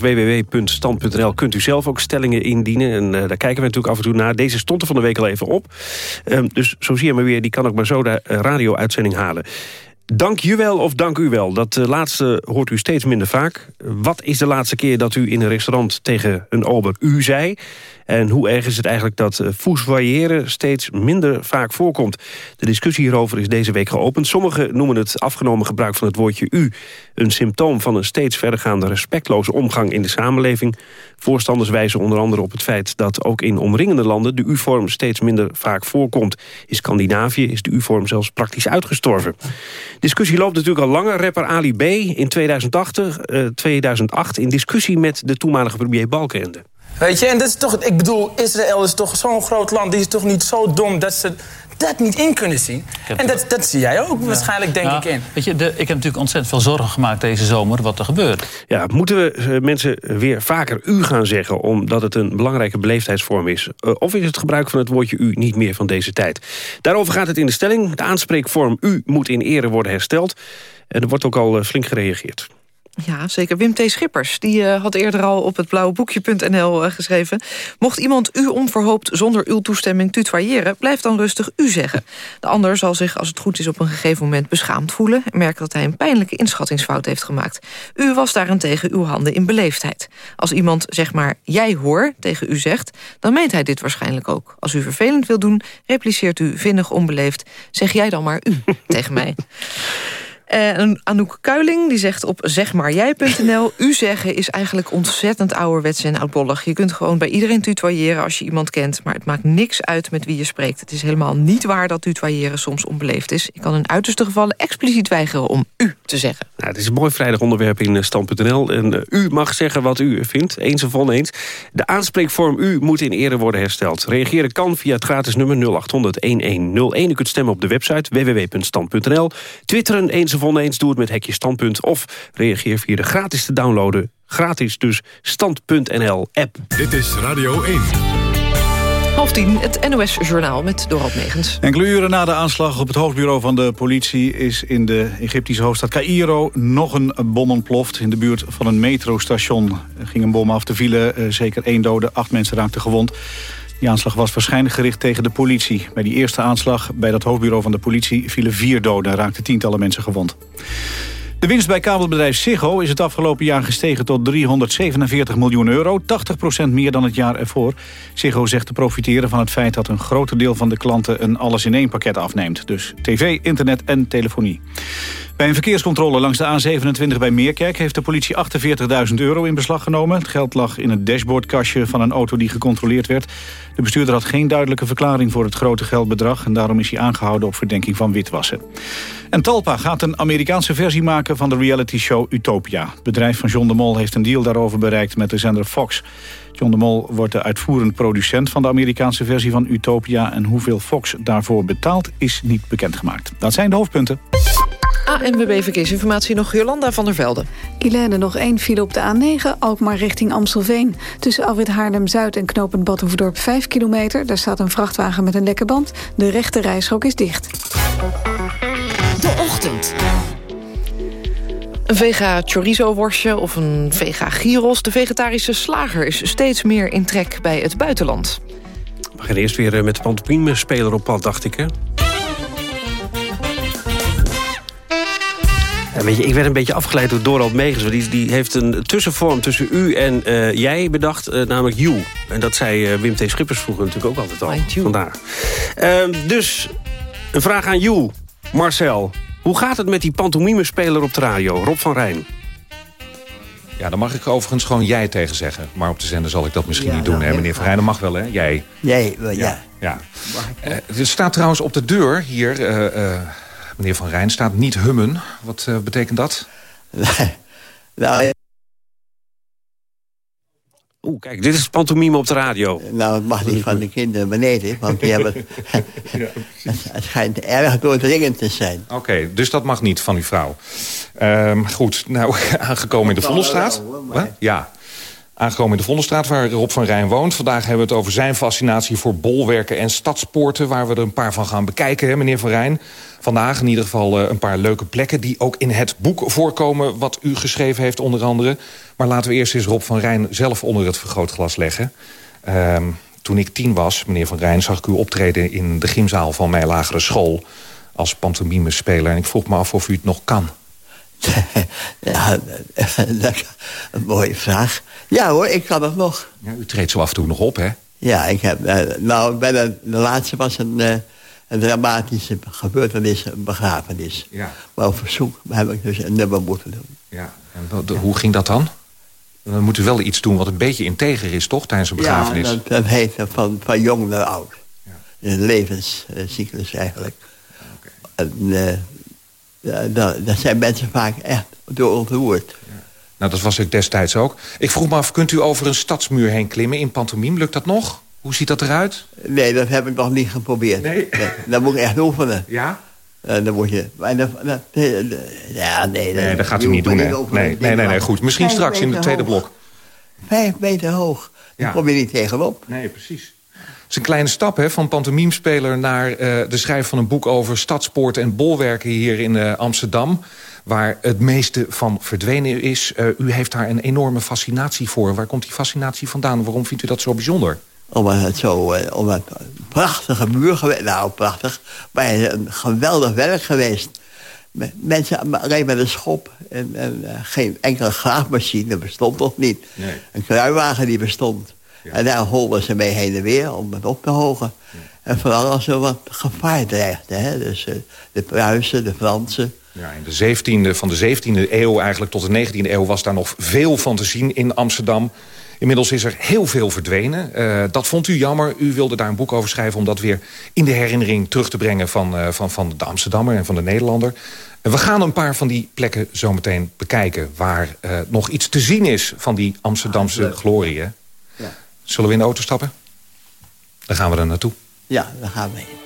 www.stand.nl kunt u zelf ook stellingen indienen. En eh, daar kijken we natuurlijk af en toe naar. Deze stond er van de week al even op. Ehm, dus zo zie je maar weer, die kan ook maar zo de radio-uitzending halen. Dank je wel of dank u wel. Dat uh, laatste hoort u steeds minder vaak. Wat is de laatste keer dat u in een restaurant tegen een ober u zei? En hoe erg is het eigenlijk dat uh, steeds minder vaak voorkomt? De discussie hierover is deze week geopend. Sommigen noemen het afgenomen gebruik van het woordje u... een symptoom van een steeds verdergaande respectloze omgang in de samenleving. Voorstanders wijzen onder andere op het feit dat ook in omringende landen... de u-vorm steeds minder vaak voorkomt. In Scandinavië is de u-vorm zelfs praktisch uitgestorven. Discussie loopt natuurlijk al langer. Rapper Ali B. in 2008, uh, 2008 in discussie met de toenmalige premier Balkenende. Weet je, en dat is toch, ik bedoel, Israël is toch zo'n groot land, die is toch niet zo dom dat ze dat niet in kunnen zien. En dat, dat zie jij ook waarschijnlijk, denk ik, in. Weet je, de, ik heb natuurlijk ontzettend veel zorgen gemaakt deze zomer wat er gebeurt. Ja, moeten we eh, mensen weer vaker u gaan zeggen... omdat het een belangrijke beleefdheidsvorm is? Eh, of is het gebruik van het woordje u niet meer van deze tijd? Daarover gaat het in de stelling. De aanspreekvorm u moet in ere worden hersteld. En er wordt ook al eh, flink gereageerd. Ja, zeker. Wim T. Schippers die uh, had eerder al op het blauweboekje.nl uh, geschreven... mocht iemand u onverhoopt zonder uw toestemming tutoyeren... blijf dan rustig u zeggen. De ander zal zich, als het goed is, op een gegeven moment beschaamd voelen... en merken dat hij een pijnlijke inschattingsfout heeft gemaakt. U was daarentegen uw handen in beleefdheid. Als iemand, zeg maar, jij hoor, tegen u zegt... dan meent hij dit waarschijnlijk ook. Als u vervelend wil doen, repliceert u vinnig onbeleefd... zeg jij dan maar u <laughs> tegen mij. Uh, Anouk Kuiling die zegt op zegmaarjij.nl... u zeggen is eigenlijk ontzettend ouderwets en oudbollig. Je kunt gewoon bij iedereen tutoyeren als je iemand kent... maar het maakt niks uit met wie je spreekt. Het is helemaal niet waar dat tutoyeren soms onbeleefd is. Ik kan in uiterste gevallen expliciet weigeren om u te zeggen. Nou, het is een mooi vrijdag onderwerp in eh, stand.nl. En uh, u mag zeggen wat u vindt, eens of oneens. De aanspreekvorm u moet in ere worden hersteld. Reageren kan via het gratis nummer 0800-1101. U kunt stemmen op de website www.stand.nl. Twitteren eens of oneens, doe het met Hekje Standpunt... of reageer via de gratis te downloaden, gratis dus, stand.nl-app. Dit is Radio 1. Half tien, het NOS-journaal met Dorot Megens. Enkele uren na de aanslag op het hoofdbureau van de politie... is in de Egyptische hoofdstad Cairo nog een bom ontploft. In de buurt van een metrostation er ging een bom af. Er vielen uh, zeker één dode, acht mensen raakten gewond. Die aanslag was waarschijnlijk gericht tegen de politie. Bij die eerste aanslag bij dat hoofdbureau van de politie vielen vier doden en raakten tientallen mensen gewond. De winst bij kabelbedrijf Ziggo is het afgelopen jaar gestegen tot 347 miljoen euro. 80% meer dan het jaar ervoor. Ziggo zegt te profiteren van het feit dat een groter deel van de klanten een alles-in-één pakket afneemt. Dus tv, internet en telefonie. Bij een verkeerscontrole langs de A27 bij Meerkerk... heeft de politie 48.000 euro in beslag genomen. Het geld lag in het dashboardkastje van een auto die gecontroleerd werd. De bestuurder had geen duidelijke verklaring voor het grote geldbedrag... en daarom is hij aangehouden op verdenking van witwassen. En Talpa gaat een Amerikaanse versie maken van de reality-show Utopia. Het bedrijf van John de Mol heeft een deal daarover bereikt met de zender Fox. John de Mol wordt de uitvoerend producent van de Amerikaanse versie van Utopia... en hoeveel Fox daarvoor betaalt is niet bekendgemaakt. Dat zijn de hoofdpunten. ANWB Verkeersinformatie nog Jolanda van der Velde. Ilene nog één file op de A9, Alkmaar richting Amstelveen. Tussen Alwit Haarlem-Zuid en knooppunt Badhoevedorp 5 kilometer. Daar staat een vrachtwagen met een lekke band. De rechte rijstrook is dicht. De ochtend. Een vega chorizo-worstje of een vega gyros. De vegetarische slager is steeds meer in trek bij het buitenland. We gaan eerst weer eh, met de pantomime-speler op pad, dacht ik, hè? Ja, weet je, ik werd een beetje afgeleid door Dorald Megens. Die, die heeft een tussenvorm tussen u en uh, jij bedacht, uh, namelijk you. En dat zei uh, Wim T. Schippers vroeger natuurlijk ook altijd al. Vandaar. Ehm, dus een vraag aan you, Marcel. Hoe gaat het met die pantomime-speler op de radio, Rob van Rijn? Ja, dan mag ik overigens gewoon jij tegen zeggen. Maar op de zender zal ik dat misschien niet doen, hè, meneer Van Rijn? Dat mag wel, hè? Jij. Jij, ja. ja. ja. er staat trouwens op de deur hier Meneer Van Rijn staat niet hummen. Wat uh, betekent dat? <laughs> nou, Oeh, kijk, dit is pantomime op de radio. Nou, het mag niet van de kinderen beneden, want die hebben... <laughs> ja. <laughs> het schijnt erg doordringend te zijn. Oké, dus dat mag niet van uw vrouw. Um, goed, nou, aangekomen in de Vondelstraat. Ja, Aangekomen in de Vondelstraat, waar Rob van Rijn woont. Vandaag hebben we het over zijn fascinatie voor bolwerken en stadspoorten... waar we er een paar van gaan bekijken, hè, meneer Van Rijn. Vandaag in ieder geval eh, een paar leuke plekken... die ook in het boek voorkomen wat u geschreven heeft onder andere. Maar laten we eerst eens Rob van Rijn zelf onder het vergrootglas leggen. Um, toen ik tien was, meneer Van Rijn, zag ik u optreden in de gymzaal van mijn lagere school als pantomimespeler. En ik vroeg me af of u het nog kan. <laughs> ja, <laughs> een mooie vraag. Ja hoor, ik kan het nog. Ja, u treedt zo af en toe nog op, hè? Ja, ik heb... Uh, nou, bij de, de, laatste was een, uh, een dramatische gebeurtenis, een begrafenis. Ja. Maar op verzoek heb ik dus een nummer moeten doen. Ja, en wat, hoe ging dat dan? Dan moet u wel iets doen wat een beetje integer is, toch, tijdens een begrafenis? Ja, dat, dat heet van, van jong naar oud. Ja. Een levenscyclus eigenlijk. Okay. En, uh, dat, dat zijn mensen vaak echt door ontroerd. Nou, dat was ik destijds ook. Ik vroeg me af, kunt u over een stadsmuur heen klimmen in pantomime? Lukt dat nog? Hoe ziet dat eruit? Nee, dat heb ik nog niet geprobeerd. Nee? nee dat moet ik echt oefenen. Ja? Uh, dan moet je... Maar ja, nee, nee, dat gaat u niet doen. Nee, nee, nee, nee, nee, goed. Misschien straks in het tweede hoog. blok. Vijf meter hoog. Daar Ja. kom je niet tegenop. Nee, precies. Het is een kleine stap hè, van pantomimespeler naar uh, de schrijver van een boek over stadspoorten en bolwerken hier in uh, Amsterdam. Waar het meeste van verdwenen is. Uh, u heeft daar een enorme fascinatie voor. Waar komt die fascinatie vandaan? Waarom vindt u dat zo bijzonder? Omdat het zo uh, omdat een prachtige muur geweest. Nou, prachtig. Maar een geweldig werk geweest. Mensen alleen met een schop. En, en uh, geen enkele graafmachine bestond nog niet. Nee. Een kruiwagen die bestond. Ja. En daar holden ze mee heen en weer om het op te hogen. Ja. En vooral als er wat gevaar dreigde. Hè? Dus uh, de Pruisen, de Fransen. Ja, in de 17e, van de 17e eeuw eigenlijk tot de 19e eeuw... was daar nog veel van te zien in Amsterdam. Inmiddels is er heel veel verdwenen. Uh, dat vond u jammer. U wilde daar een boek over schrijven... om dat weer in de herinnering terug te brengen van, uh, van, van de Amsterdammer en van de Nederlander. En we gaan een paar van die plekken zo meteen bekijken... waar uh, nog iets te zien is van die Amsterdamse ah, glorie. Hè? Ja. Zullen we in de auto stappen? Dan gaan we er naartoe. Ja, daar gaan we heen.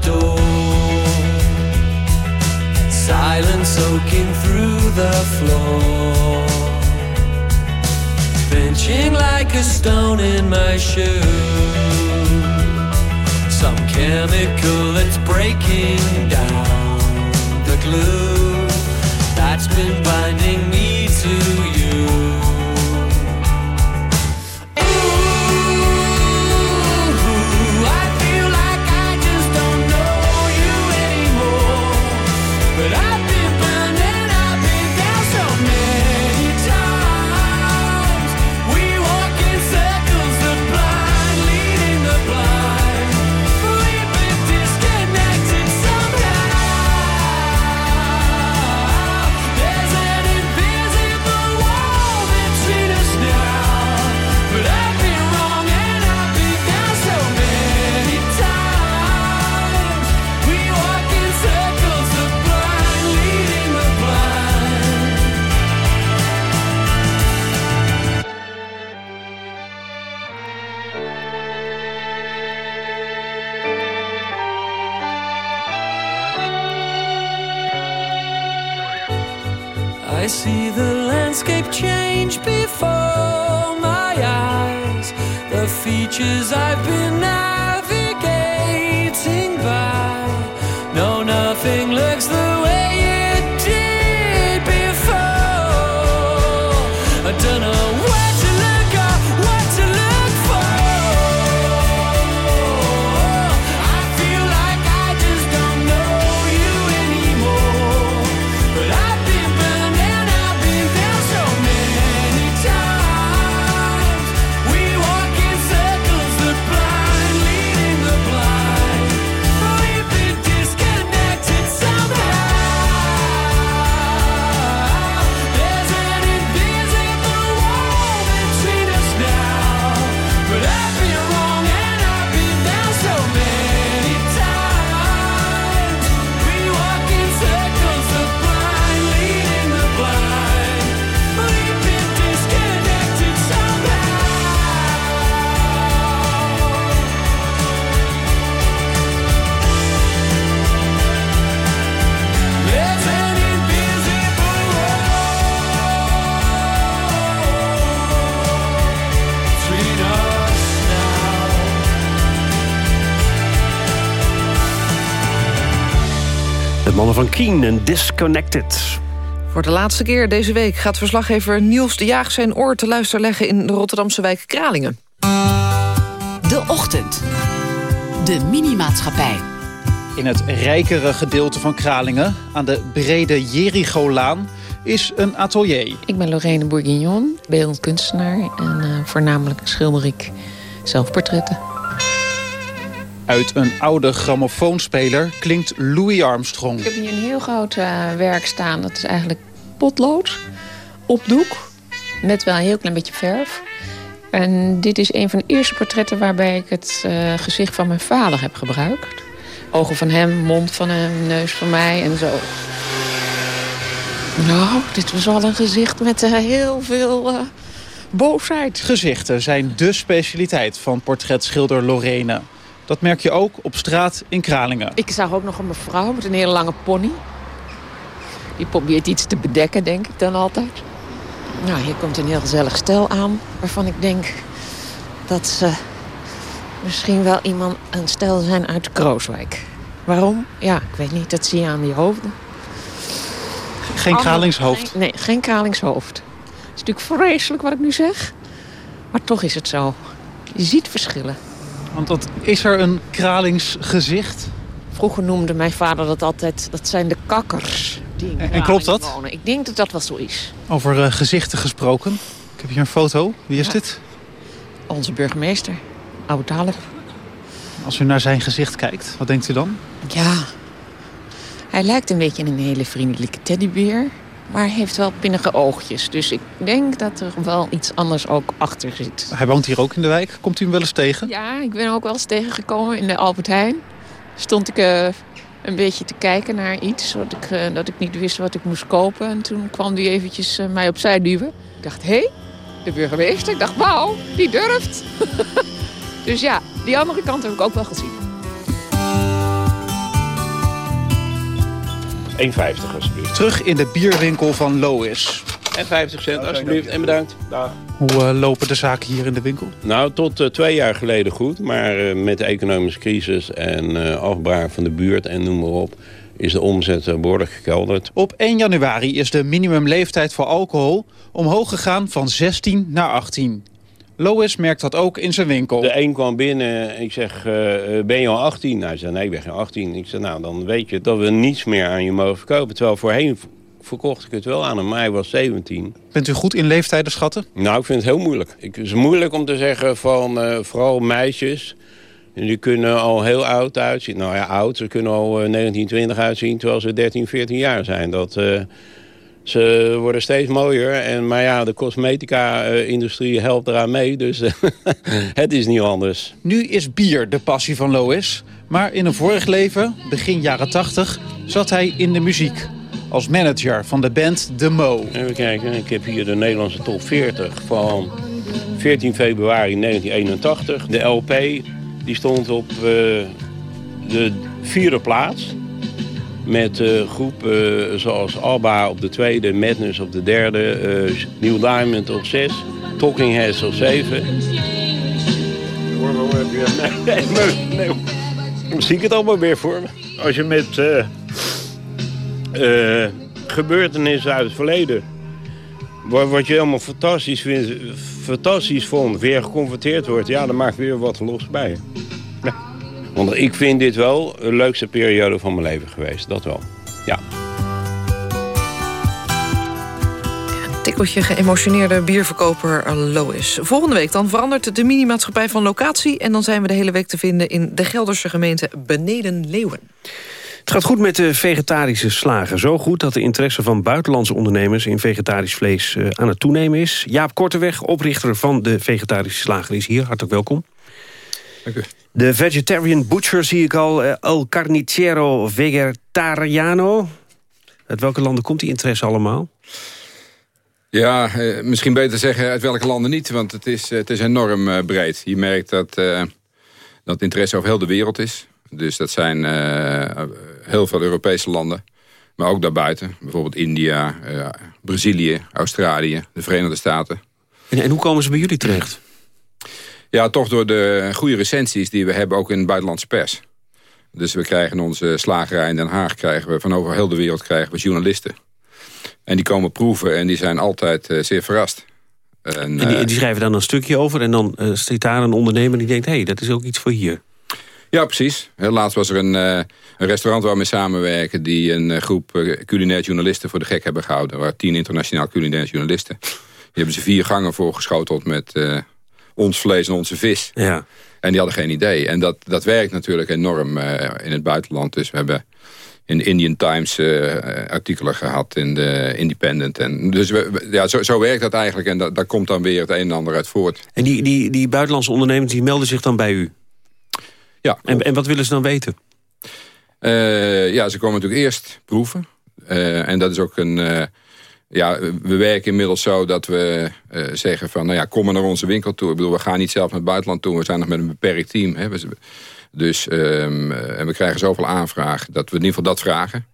Door. Silence soaking through the floor. Pinching like a stone in my shoe. Some chemical that's breaking down the glue that's been binding me to you. I see the landscape change before my eyes. The features I've been navigating mannen van Keen en Disconnected. Voor de laatste keer deze week gaat verslaggever Niels de Jaag zijn oor te luisteren leggen in de Rotterdamse wijk Kralingen. De Ochtend. De Minimaatschappij. In het rijkere gedeelte van Kralingen, aan de brede Jericholaan, is een atelier. Ik ben Lorraine Bourguignon, beeldend kunstenaar en eh, voornamelijk schilder ik zelfportretten. Uit een oude grammofoonspeler klinkt Louis Armstrong. Ik heb hier een heel groot eh, werk staan. Dat is eigenlijk potlood op doek met wel een heel klein beetje verf. En dit is een van de eerste portretten waarbij ik het eh, gezicht van mijn vader heb gebruikt. Ogen van hem, mond van hem, neus van mij en zo. Nou, dit was wel een gezicht met eh, heel veel boosheid. Gezichten zijn dé specialiteit van portretschilder Lorene. Dat merk je ook op straat in Kralingen. Ik zag ook nog een mevrouw met een hele lange pony. Die probeert iets te bedekken, denk ik dan altijd. Nou, hier komt een heel gezellig stel aan... waarvan ik denk dat ze misschien wel iemand een stel zijn uit Krooswijk. Waarom? Ja, ik weet niet. Dat zie je aan die hoofden. Geen kralingshoofd? Geen- nee, geen kralingshoofd. Het is natuurlijk vreselijk wat ik nu zeg. Maar toch is het zo. Je ziet verschillen. Want dat, is er een kralingsgezicht? Vroeger noemde mijn vader dat altijd... dat zijn de kakkers die in En- klopt dat? wonen. Ik denk dat dat wel zo is. Over eh, gezichten gesproken. Ik heb hier een foto. Wie is Ja. dit? Onze burgemeester, Abu Talib. Als u naar zijn gezicht kijkt, wat denkt u dan? Ja, hij lijkt een beetje een hele vriendelijke teddybeer. Maar heeft wel pinnige oogjes. Dus ik denk dat er wel iets anders ook achter zit. Hij woont hier ook in de wijk. Komt u hem wel eens tegen? Ja, ik ben hem ook wel eens tegengekomen in de Albert Heijn. Stond ik eh, een beetje te kijken naar iets wat ik, eh, dat ik niet wist wat ik moest kopen. En toen kwam hij eventjes eh, mij opzij duwen. Ik dacht, hé, hey, de burgemeester. Ik dacht, wauw, die durft. <laughs> dus ja, die andere kant heb ik ook wel gezien. 1,50 alsjeblieft. Terug in de bierwinkel van Lois. En 50 cent alsjeblieft. En bedankt. Dag. Hoe eh, lopen de zaken hier in de winkel? Nou, tot eh, twee jaar geleden goed. Maar eh, met de economische crisis en eh, afbraak van de buurt en noem maar op... is de omzet eh, behoorlijk gekelderd. Op 1 januari is de minimumleeftijd voor alcohol omhoog gegaan van 16 naar 18. Lois merkt dat ook in zijn winkel. De een kwam binnen, ik zeg, eh, eh, ben je al 18? Nou, hij zei, nee, ik ben geen 18. Ik zei, nou, dan weet je dat we niets meer aan je mogen verkopen. Terwijl voorheen verkocht ik het wel aan hem, maar hij was 17. Bent u goed in leeftijden schatten? Nou, ik vind het heel moeilijk. Ik, het is moeilijk om te zeggen van, eh, vooral meisjes... Die kunnen al heel oud uitzien. Nou ja, oud. Ze kunnen al eh, 19, 20 uitzien terwijl ze 13, 14 jaar zijn. Dat, ze worden steeds mooier. En, maar ja, de cosmetica-industrie helpt eraan mee. Dus eh, <laughs> het is niet anders. Nu is bier de passie van Lois. Maar in een vorig leven, begin jaren 80, zat hij in de muziek. Als manager van de band De Mo. Even kijken, ik heb hier de Nederlandse top 40 van 14 februari 1981. De LP die stond op eh, de vierde plaats. Met eh, groepen zoals ABBA op de tweede, Madness op de derde, eh Neil Diamond op zes, Talking Heads op zeven. <laughs> Nee, nee, ik het allemaal weer voor me. Als je met eh, eh, gebeurtenissen uit het verleden... Wat, wat je helemaal fantastisch, vindt, fantastisch vond, weer geconfronteerd wordt... ja, dan maakt weer wat los bij. Want ik vind dit wel de leukste periode van mijn leven geweest. Dat wel, ja. Tikkeltje geëmotioneerde bierverkoper Lois. Volgende week dan verandert de minimaatschappij van locatie... en dan zijn we de hele week te vinden in de Gelderse gemeente Beneden Leeuwen. Het gaat goed met de vegetarische slagen. Zo goed dat de interesse van buitenlandse ondernemers... in vegetarisch vlees eh, aan het toenemen is. Jaap Korteweg, oprichter van de vegetarische slager, is hier. Hartelijk welkom. Dank u. De vegetarian butcher zie ik al. eh, El carnicero vegetariano. Uit welke landen komt die interesse allemaal? Ja, eh, misschien beter zeggen uit welke landen niet. Want het is, het is enorm eh, breed. Je merkt dat, eh, dat interesse over heel de wereld is. Dus dat zijn eh, heel veel Europese landen. Maar ook daarbuiten. Bijvoorbeeld India, eh, Brazilië, Australië, de Verenigde Staten. En, en hoe komen ze bij jullie terecht? Ja, toch door de goede recensies die we hebben ook in de buitenlandse pers. Dus we krijgen onze slagerij in Den Haag... krijgen we van over heel de wereld krijgen we journalisten. En die komen proeven en die zijn altijd eh, zeer verrast. En, En die, eh, die schrijven dan een stukje over en dan eh staat daar een ondernemer die denkt... hé, hey, dat is ook iets voor hier. Ja, precies. Laatst was er een, een restaurant waar we mee samenwerken... die een groep culinair journalisten voor de gek hebben gehouden. Er waren tien internationaal culinair journalisten. Die hebben ze vier gangen voorgeschoteld met ons vlees en onze vis. Ja. En die hadden geen idee. En dat, dat werkt natuurlijk enorm eh, in het buitenland. Dus we hebben in de Indian Times eh, artikelen gehad, in de Independent. En dus we, we- ja, zo, zo werkt dat eigenlijk. En da- daar komt dan weer het een en ander uit voort. En die, die, die buitenlandse ondernemers die melden zich dan bij u? Ja. En, en wat willen ze dan weten? Eh, ja, ze komen natuurlijk eerst proeven. En dat is ook een... ja, we werken inmiddels zo dat we eh, zeggen van... nou ja, kom maar naar onze winkel toe. Ik bedoel, we gaan niet zelf naar het buitenland toe. We zijn nog met een beperkt team. Hè. Dus, ehm, eh, en we krijgen zoveel aanvraag dat we in ieder geval dat vragen.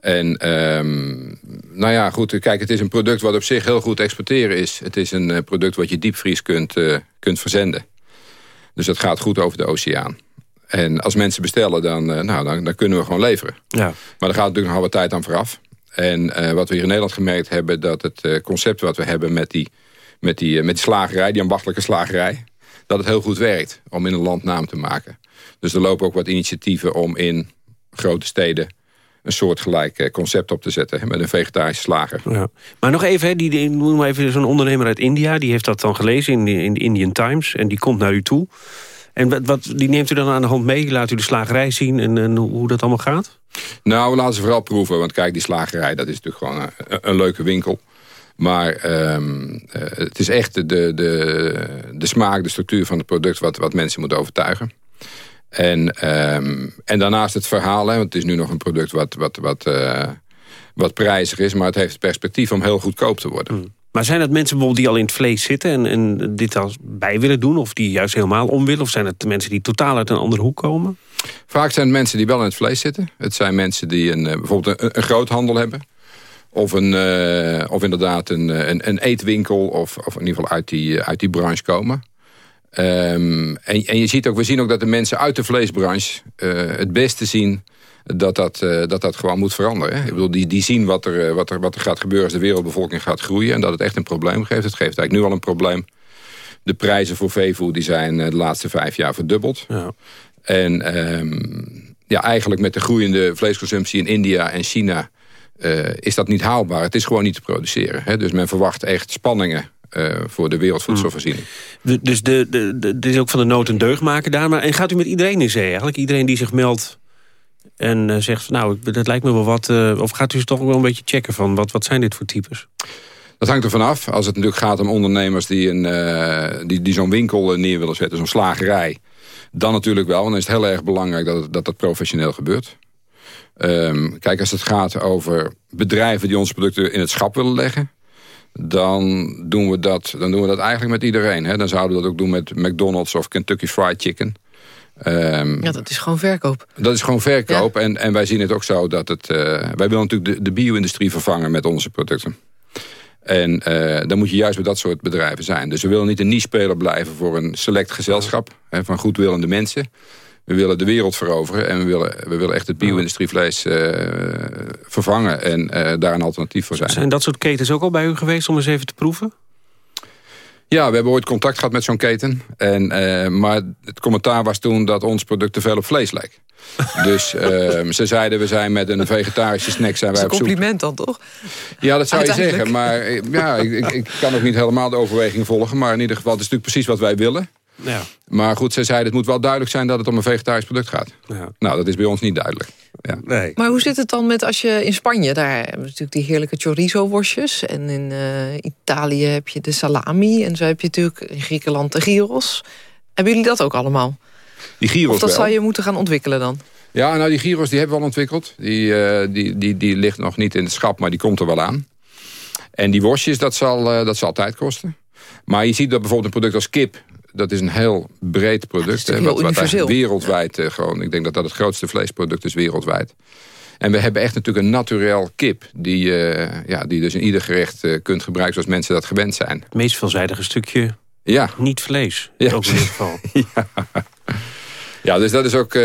En ehm, nou ja, goed, kijk, het is een product wat op zich heel goed te exporteren is. Het is een eh, product wat je diepvries kunt, kunt verzenden. Dus dat gaat goed over de oceaan. En als mensen bestellen, dan, nou, dan, dan kunnen we gewoon leveren. Ja. Maar daar gaat natuurlijk nog wat tijd aan vooraf. En eh, wat we hier in Nederland gemerkt hebben... dat het eh, concept wat we hebben met die, met, die, eh, met die slagerij... die ambachtelijke slagerij... dat het heel goed werkt om in een land naam te maken. Dus er lopen ook wat initiatieven om in grote steden... een soortgelijk concept op te zetten... met een vegetarische slager. Ja. Maar nog even, die, die, noem maar even zo'n ondernemer uit India... die heeft dat dan gelezen in in de Indian Times... en die komt naar u toe. En wat, wat, die neemt u dan aan de hand mee? Laat u de slagerij zien en, en hoe dat allemaal gaat? Nou, we laten ze vooral proeven. Want kijk, die slagerij, dat is natuurlijk gewoon een, een leuke winkel. Maar ehm, eh, het is echt de, de, de smaak, de structuur van het product... wat, wat mensen moet overtuigen. En, ehm, en daarnaast het verhaal, hè, want het is nu nog een product wat, wat, wat, eh, wat prijzig is... maar het heeft het perspectief om heel goedkoop te worden. Maar zijn dat mensen bijvoorbeeld die al in het vlees zitten... en, en dit als bij willen doen? Of die juist helemaal om willen? Of zijn het mensen die totaal uit een andere hoek komen? Vaak zijn het mensen die wel in het vlees zitten. Het zijn mensen die een, eh, bijvoorbeeld een, groothandel hebben. Of, een, eh, of inderdaad een, eh, een, een eetwinkel. Of, of in ieder geval uit die, uit die branche komen. Ehm, en, en je ziet ook, we zien ook dat de mensen uit de vleesbranche het beste zien dat dat, eh, dat dat gewoon moet veranderen. Hè? Ik bedoel, die, die zien wat er, eh, wat, er, wat er gaat gebeuren als de wereldbevolking gaat groeien. En dat het echt een probleem geeft. Het geeft eigenlijk nu al een probleem. De prijzen voor veevoer die zijn eh, de laatste vijf jaar verdubbeld. Ja. En ehm, ja, eigenlijk met de groeiende vleesconsumptie in India en China... is dat niet haalbaar. Het is gewoon niet te produceren. Hè? Dus men verwacht echt spanningen voor de wereldvoedselvoorziening. De- dus de, de, de, dit is ook van de nood een deugd maken daar. Maar, en gaat u met iedereen in zee eigenlijk? Iedereen die zich meldt en eh, zegt... nou, dat lijkt me wel wat... eh, of gaat u ze toch wel een beetje checken van... wat, wat zijn dit voor types? Dat hangt er vanaf. Als het natuurlijk gaat om ondernemers die, een, eh, die, die zo'n winkel neer willen zetten, zo'n slagerij. Dan natuurlijk wel, want dan is het heel erg belangrijk dat dat, dat professioneel gebeurt. Ehm, kijk, als het gaat over bedrijven die onze producten in het schap willen leggen... dan doen we dat, dan doen we dat eigenlijk met iedereen. Hè? Dan zouden we dat ook doen met McDonald's of Kentucky Fried Chicken. Ehm, Ja, dat is gewoon verkoop. dat is gewoon verkoop. En, en wij zien het ook zo dat het... eh, wij willen natuurlijk de, de bio-industrie vervangen met onze producten. En eh, dan moet je juist bij dat soort bedrijven zijn. Dus we willen niet een niche-speler blijven voor een select gezelschap... Hè, van goedwillende mensen. We willen de wereld veroveren en we willen, we willen echt het bio-industrievlees eh, vervangen... en eh, daar een alternatief voor zijn. Zijn dat soort ketens ook al bij u geweest om eens even te proeven? Ja, we hebben ooit contact gehad met zo'n keten. En, eh, maar het commentaar was toen dat ons product te veel op vlees leek. <laughs> dus eh, ze zeiden, we zijn met een vegetarische snack zijn Dat wij is een op zoek. compliment dan, toch? Ja, dat zou je zeggen. Maar eh, ja, ik, ik, ik kan ook niet helemaal de overweging volgen. Maar in ieder geval, het is natuurlijk precies wat wij willen. Ja. Maar goed, ze zeiden, het moet wel duidelijk zijn dat het om een vegetarisch product gaat. Ja. Nou, dat is bij ons niet duidelijk. Ja. Nee. Maar hoe zit het dan met als je in Spanje... daar hebben we natuurlijk die heerlijke chorizo-worstjes... en in eh, Italië heb je de salami... en zo heb je natuurlijk in Griekenland de gyros. Hebben jullie dat ook allemaal? Die gyros Of dat wel. zou je moeten gaan ontwikkelen dan? Ja, nou die gyros die hebben we al ontwikkeld. Die, eh, die, die, die ligt nog niet in het schap, maar die komt er wel aan. En die worstjes, dat zal, eh, dat zal tijd kosten. Maar je ziet dat bijvoorbeeld een product als kip... dat is een heel breed product. hè, heel wat, wat wereldwijd eh, gewoon... ik denk dat dat het grootste vleesproduct is wereldwijd. En we hebben echt natuurlijk een naturel kip... die, eh, ja, die dus in ieder gerecht eh, kunt gebruiken zoals mensen dat gewend zijn. Het meest veelzijdige stukje Ja. niet vlees. Ja, ook in dit geval. <laughs> Ja, dus dat is ook... eh,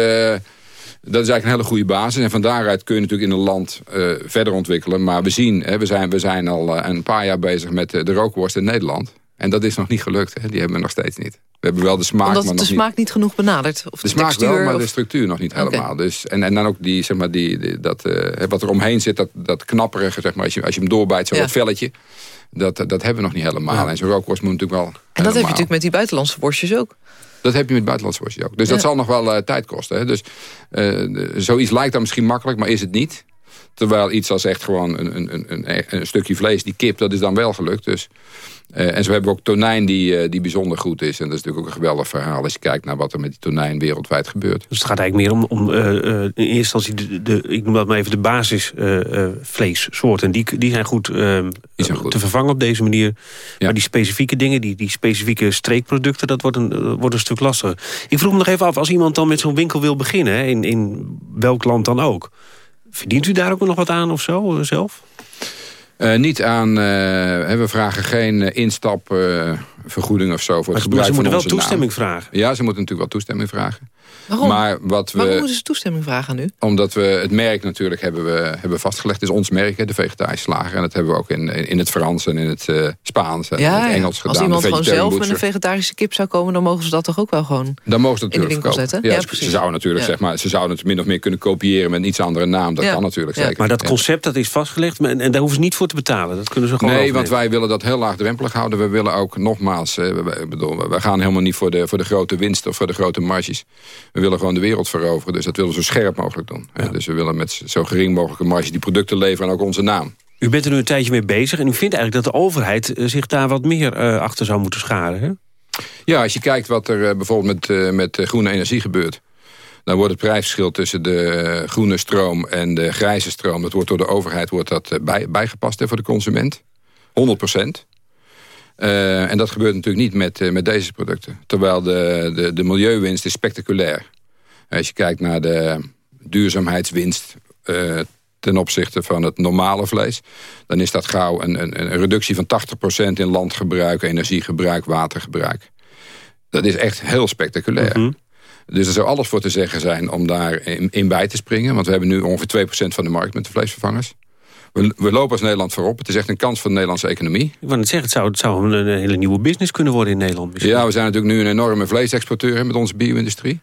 Dat is eigenlijk een hele goede basis. En van daaruit kun je natuurlijk in een land eh, verder ontwikkelen. Maar we zien, hè, we, zijn, we zijn al een paar jaar bezig met de rookworst in Nederland. En dat is nog niet gelukt. Hè. Die hebben we nog steeds niet. We hebben wel de smaak, Omdat maar de nog niet... smaak niet genoeg benadert? Of De de, smaak textuur? wel, maar of- de structuur nog niet helemaal. Dus, en, en dan ook die, zeg maar, die, die- dat, eh, wat er omheen zit, dat, dat knapperige, zeg maar, als, je, als je hem doorbijt, zo Ja. dat velletje. Dat, dat hebben we nog niet helemaal. En zo'n rookworst moet natuurlijk wel En dat heb je natuurlijk met die buitenlandse worstjes ook. Dat heb je met buitenlandse worstjes ook. Dus Ja. dat zal nog wel eh, tijd kosten. Hè. Dus eh, de- zoiets lijkt dan misschien makkelijk, maar is het niet. Terwijl iets als echt gewoon een, een, een, een, stukje vlees, die kip, dat is dan wel gelukt. Dus, eh, en zo hebben we ook tonijn die, eh, die bijzonder goed is. En dat is natuurlijk ook een geweldig verhaal als je kijkt naar wat er met die tonijn wereldwijd gebeurt. Dus het gaat eigenlijk meer om, om eh, in eerste instantie, de, de, ik noem dat maar even de basisvleessoorten. die, die zijn goed, eh, te vervangen op deze manier. Maar die specifieke dingen, die, die specifieke streekproducten... dat wordt een, wordt een stuk lastiger. Ik vroeg me nog even af, als iemand dan met zo'n winkel wil beginnen... hè, in, in welk land dan ook... verdient u daar ook nog wat aan of zo, eh, zelf? Eh, niet aan, eh, we vragen geen instapvergoeding of zo voor Maar het ze- gebruik ze van moeten wel onze naam. toestemming vragen. Ja, ze moeten natuurlijk wel toestemming vragen. Waarom? Maar wat we, Waarom moeten ze toestemming vragen aan u? Omdat we het merk natuurlijk hebben, we, hebben vastgelegd. Het is ons merk, hè, de vegetarische slager. En dat hebben we ook in, in het Frans en in het eh, Spaans en in Ja, het ja. Engels gedaan. als iemand gewoon zelf met een vegetarische kip zou komen... dan mogen ze dat toch ook wel gewoon Dan mogen ze in de natuurlijk winkel verkopen. zetten? Ja, Ja, ze- zouden natuurlijk, Ja. zeg maar, ze zouden het min of meer kunnen kopiëren met een iets andere naam. Dat Ja. kan natuurlijk Ja. zeker. Maar dat Ja. concept dat is vastgelegd en, en daar hoeven ze niet voor te betalen. Dat kunnen ze gewoon Nee, overnemen. want wij willen dat heel laagdrempelig houden. We willen ook nogmaals, eh, we, we- bedoel, we gaan helemaal niet voor de, voor de grote winst of voor de grote marges. We willen gewoon de wereld veroveren. Dus dat willen we zo scherp mogelijk doen. Dus we willen met zo gering mogelijke marge die producten leveren en ook onze naam. U bent er nu een tijdje mee bezig en u vindt eigenlijk dat de overheid eh, zich daar wat meer eh, achter zou moeten scharen. Hè? Ja, als je kijkt wat er eh, bijvoorbeeld met, met groene energie gebeurt... dan wordt het prijsverschil tussen de groene stroom en de grijze stroom... dat wordt door de overheid wordt dat, bij, bijgepast hè, voor de consument. 100 procent. Eh, en dat gebeurt natuurlijk niet met, eh, met deze producten. Terwijl de, de, de milieuwinst is spectaculair. Als je kijkt naar de duurzaamheidswinst... eh, ten opzichte van het normale vlees... dan is dat gauw een, een, een reductie van 80% in landgebruik, energiegebruik, watergebruik. Dat is echt heel spectaculair. Dus er zou alles voor te zeggen zijn om daar in, in bij te springen. Want we hebben nu ongeveer 2% van de markt met de vleesvervangers. We, we lopen als Nederland voorop. Het is echt een kans voor de Nederlandse economie. Ik net zeggen, het zou, het zou een, een hele nieuwe business kunnen worden in Nederland. Misschien. Ja, we zijn natuurlijk nu een enorme vleesexporteur hè, met onze bio-industrie.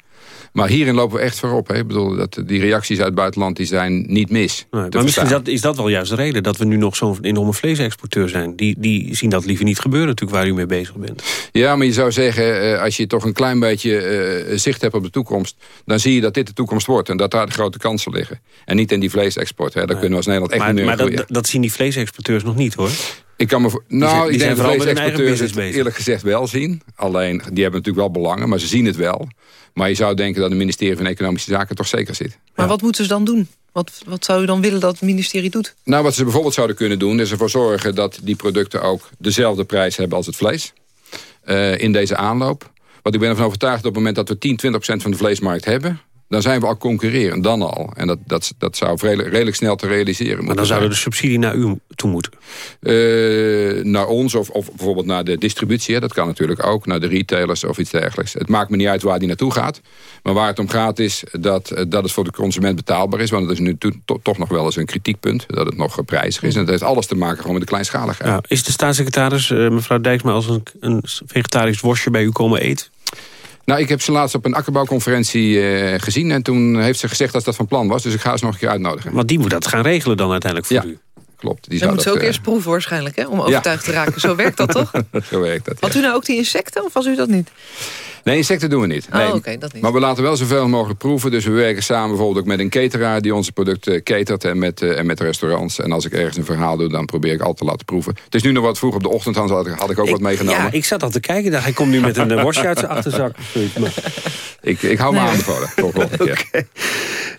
Maar hierin lopen we echt voorop. Hè. Ik bedoel, dat, die reacties uit het buitenland die zijn niet mis. Nee, maar misschien is dat, is dat wel juist de reden dat we nu nog zo'n enorme vleesexporteur zijn. Die, die zien dat liever niet gebeuren natuurlijk waar u mee bezig bent. Ja, maar je zou zeggen, eh, als je toch een klein beetje eh, zicht hebt op de toekomst... dan zie je dat dit de toekomst wordt en dat daar de grote kansen liggen. En niet in die vleesexport. Hè. Daar kunnen we als Nederland echt maar niet meer maar dat, dat zien die vleesexporteurs nog niet hoor. Ik kan me voor- nou, die ik zijn denk dat business het bezig. eerlijk gezegd wel zien. Alleen, die hebben natuurlijk wel belangen, maar ze zien het wel. Maar je zou denken dat het ministerie van Economische Zaken toch zeker zit. Maar wat moeten ze dan doen? Wat, wat zou u dan willen dat het ministerie doet? Nou, wat ze bijvoorbeeld zouden kunnen doen... is ervoor zorgen dat die producten ook dezelfde prijs hebben als het vlees. eh, in deze aanloop. Want ik ben ervan overtuigd dat op het moment dat we 10, 20% van de vleesmarkt hebben... dan zijn we al concurrerend, dan al. En dat, dat, dat zou redelijk, redelijk snel te realiseren Maar moeten dan zou er zijn. de subsidie naar u toe moeten. Eh, naar ons of, of bijvoorbeeld naar de distributie. hè, Dat kan natuurlijk ook. Naar de retailers of iets dergelijks. Het maakt me niet uit waar die naartoe gaat. Maar waar het om gaat is dat, eh, dat het voor de consument betaalbaar is. Want het is nu to- to- toch nog wel eens een kritiekpunt. Dat het nog prijzig is. En dat heeft alles te maken gewoon met de kleinschaligheid. Ja, is de staatssecretaris, eh, mevrouw Dijksma, als een, een vegetarisch worstje bij u komen eten? Nou, ik heb ze laatst op een akkerbouwconferentie eh, gezien. En toen heeft ze gezegd dat dat van plan was. Dus ik ga ze nog een keer uitnodigen. Want die moet dat gaan regelen dan uiteindelijk voor Ja, u. klopt. Die Dan zou moet ze dat, ook eh, eerst proeven waarschijnlijk, hè, om overtuigd te raken. Zo werkt dat <laughs> toch? Zo werkt dat, ja. Had u nou ook die insecten of was u dat niet? Nee, insecten doen we niet. Oh, Nee. oké, dat niet. Maar we laten wel zoveel mogelijk proeven. Dus we werken samen bijvoorbeeld ook met een cateraar... die onze producten catert en met, eh, en met restaurants. En als ik ergens een verhaal doe, dan probeer ik altijd te laten proeven. Het is nu nog wat vroeg op de ochtend, anders had ik, had ik ook wat meegenomen. Ja, ik zat al te kijken. dacht, Hij komt nu met een eh, worstje uit zijn achterzak. <laughs> ik, ik hou me aanbevolen. De volgende <laughs> keer.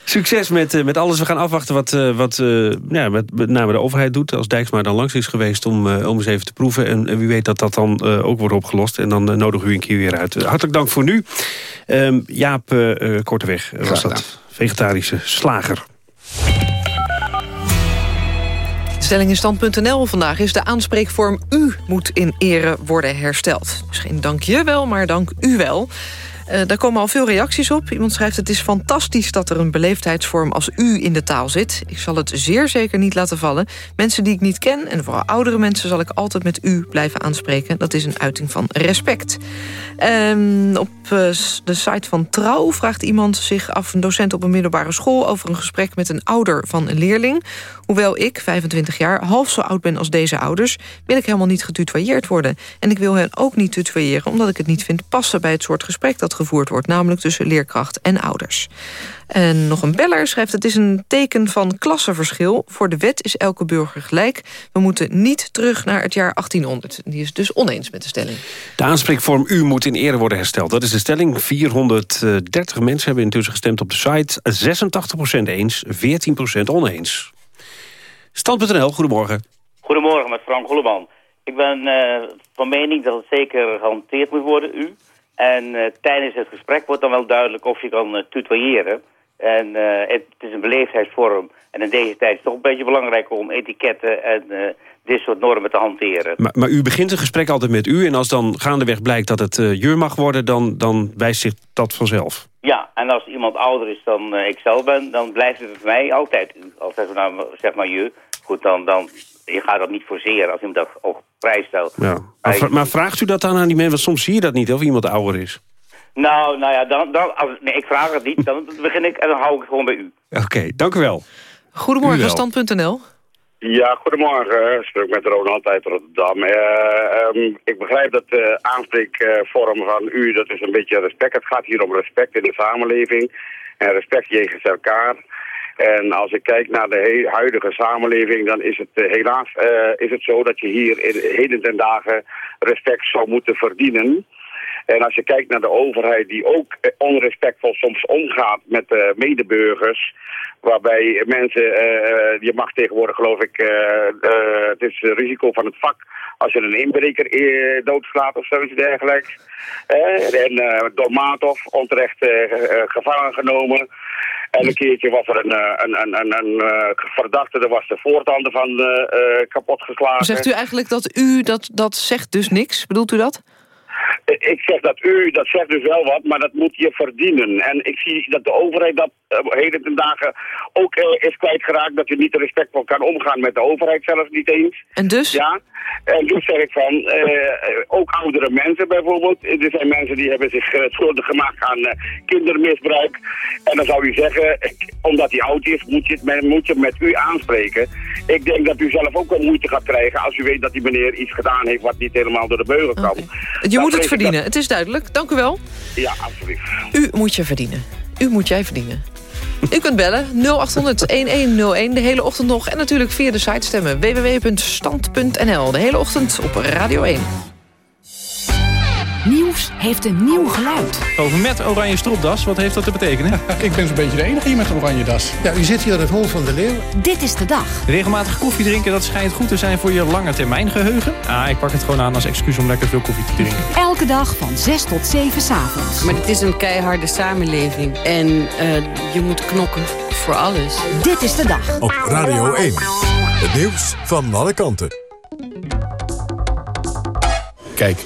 Succes met, eh, met alles. We gaan afwachten wat, eh, wat eh, ja, met, met name de overheid doet. Als Dijksma dan langs is geweest om, eh, om eens even te proeven. En, en wie weet dat dat dan eh, ook wordt opgelost. En dan eh, nodigen we u een keer weer uit. Eh, hartelijk dank voor nu. Ehm, Jaap eh, eh, Korteweg was Graag dat. Vegetarische slager. De stelling in stand.nl vandaag is de aanspreekvorm u moet in ere worden hersteld. Dus geen dank je wel, maar dank u wel. Eh, daar komen al veel reacties op. Iemand schrijft, het is fantastisch dat er een beleefdheidsvorm als u in de taal zit. Ik zal het zeer zeker niet laten vallen. Mensen die ik niet ken, en vooral oudere mensen... zal ik altijd met u blijven aanspreken. Dat is een uiting van respect. En op eh, de site van Trouw vraagt iemand zich af... een docent op een middelbare school... over een gesprek met een ouder van een leerling. Hoewel ik, 25 jaar, half zo oud ben als deze ouders... wil ik helemaal niet getutoyeerd worden. En ik wil hen ook niet tutoyeren... omdat ik het niet vind passen bij het soort gesprek dat gevoerd wordt... namelijk tussen leerkracht en ouders. En nog een beller schrijft... het is een teken van klassenverschil. Voor de wet is elke burger gelijk. We moeten niet terug naar het jaar 1800. Die is dus oneens met de stelling. De aanspreekvorm u moet in ere worden hersteld. Dat is de stelling. 430 mensen hebben intussen gestemd op de site. 86% eens, 14% oneens. Stand.nl, goedemorgen. Goedemorgen, met Frank Holleman. Ik ben eh, van mening dat het zeker gehanteerd moet worden, u. En eh, tijdens het gesprek wordt dan wel duidelijk of je kan uh, tutoyeren. En eh, het, is een beleefdheidsvorm. En in deze tijd is het toch een beetje belangrijk om etiketten en eh, dit soort normen te hanteren. Maar, maar u begint een gesprek altijd met u... en als dan gaandeweg blijkt dat het uh, jur mag worden... Dan, dan wijst zich dat vanzelf. Ja, en als iemand ouder is dan ik zelf ben... dan blijft het voor mij altijd u. Altijd nou, zeg maar je. Goed, dan, dan je gaat dat niet forceren als iemand dat ook prijs stelt. Ja. Maar, maar, vraagt u dat dan aan die mensen? Want soms zie je dat niet, of iemand ouder is. Nou, nou ja, dan, dan, als, nee, ik vraag het niet. Dan <laughs> begin ik en dan hou ik het gewoon bij u. Oké, okay, dank u wel. Goedemorgen, stand.nl. Ja, goedemorgen. Ik spreek met Ronald uit Rotterdam. Uh, um, ik begrijp dat de aanspreekvorm van u, dat is een beetje respect. Het gaat hier om respect in de samenleving en respect jegens elkaar. En als ik kijk naar de huidige samenleving, dan is het uh, helaas uh, is het zo dat je hier in heden ten dagen respect zou moeten verdienen. En als je kijkt naar de overheid die ook onrespectvol soms omgaat met medeburgers, waarbij mensen, je mag tegenwoordig geloof ik, het is risico van het vak als je een inbreker doodslaat of zoiets dergelijks. en door Maatov onterecht gevangen genomen. Een keertje was er een, een, een, een, een verdachte, er was de voortanden van kapot geslagen. Zegt u eigenlijk dat u, dat, dat zegt dus niks? Bedoelt u dat? Ik zeg dat u, dat zegt dus wel wat, maar dat moet je verdienen. En ik zie dat de overheid dat uh, heden ten dagen ook uh, is kwijtgeraakt. Dat je niet respectvol kan omgaan met de overheid zelfs niet eens. En dus? Ja. En dus zeg ik van, uh, ook oudere mensen bijvoorbeeld. Er zijn mensen die hebben zich schuldig gemaakt aan kindermisbruik. En dan zou u zeggen, omdat hij oud is, moet je, het, moet je met u aanspreken. Ik denk dat u zelf ook wel moeite gaat krijgen als u weet dat die meneer iets gedaan heeft wat niet helemaal door de beugel kan. Okay. Je moet het verdienen, dat... het is duidelijk. Dank u wel. Ja, absoluut. U moet je verdienen. U moet jij verdienen. U kunt bellen 0800-1101 de hele ochtend nog. En natuurlijk via de site stemmen www.stand.nl. De hele ochtend op Radio 1. Nieuws heeft een nieuw geluid. Over met oranje stropdas, wat heeft dat te betekenen? <laughs> ik ben zo'n beetje de enige hier met een oranje das. Ja, u zit hier aan het hol van de leeuw. Dit is de dag. Regelmatig koffie drinken, dat schijnt goed te zijn voor je lange termijn geheugen. Ah, ik pak het gewoon aan als excuus om lekker veel koffie te drinken. Elke dag van 6 tot 7 s'avonds. Maar het is een keiharde samenleving. En uh, je moet knokken voor alles. Dit is de dag. Op Radio 1. Het nieuws van alle kanten. Kijk.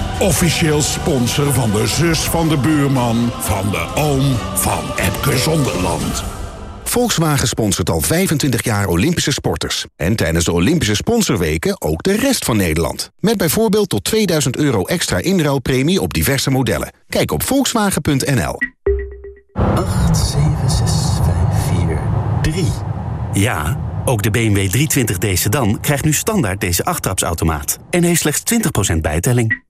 Officieel sponsor van de zus van de buurman... van de oom van Epke Zonderland. Volkswagen sponsort al 25 jaar Olympische sporters. En tijdens de Olympische sponsorweken ook de rest van Nederland. Met bijvoorbeeld tot 2000 euro extra inruilpremie op diverse modellen. Kijk op volkswagen.nl. 8, 7, 6, 5, 4, 3. Ja, ook de BMW 320d sedan krijgt nu standaard deze achttrapsautomaat. En heeft slechts 20% bijtelling.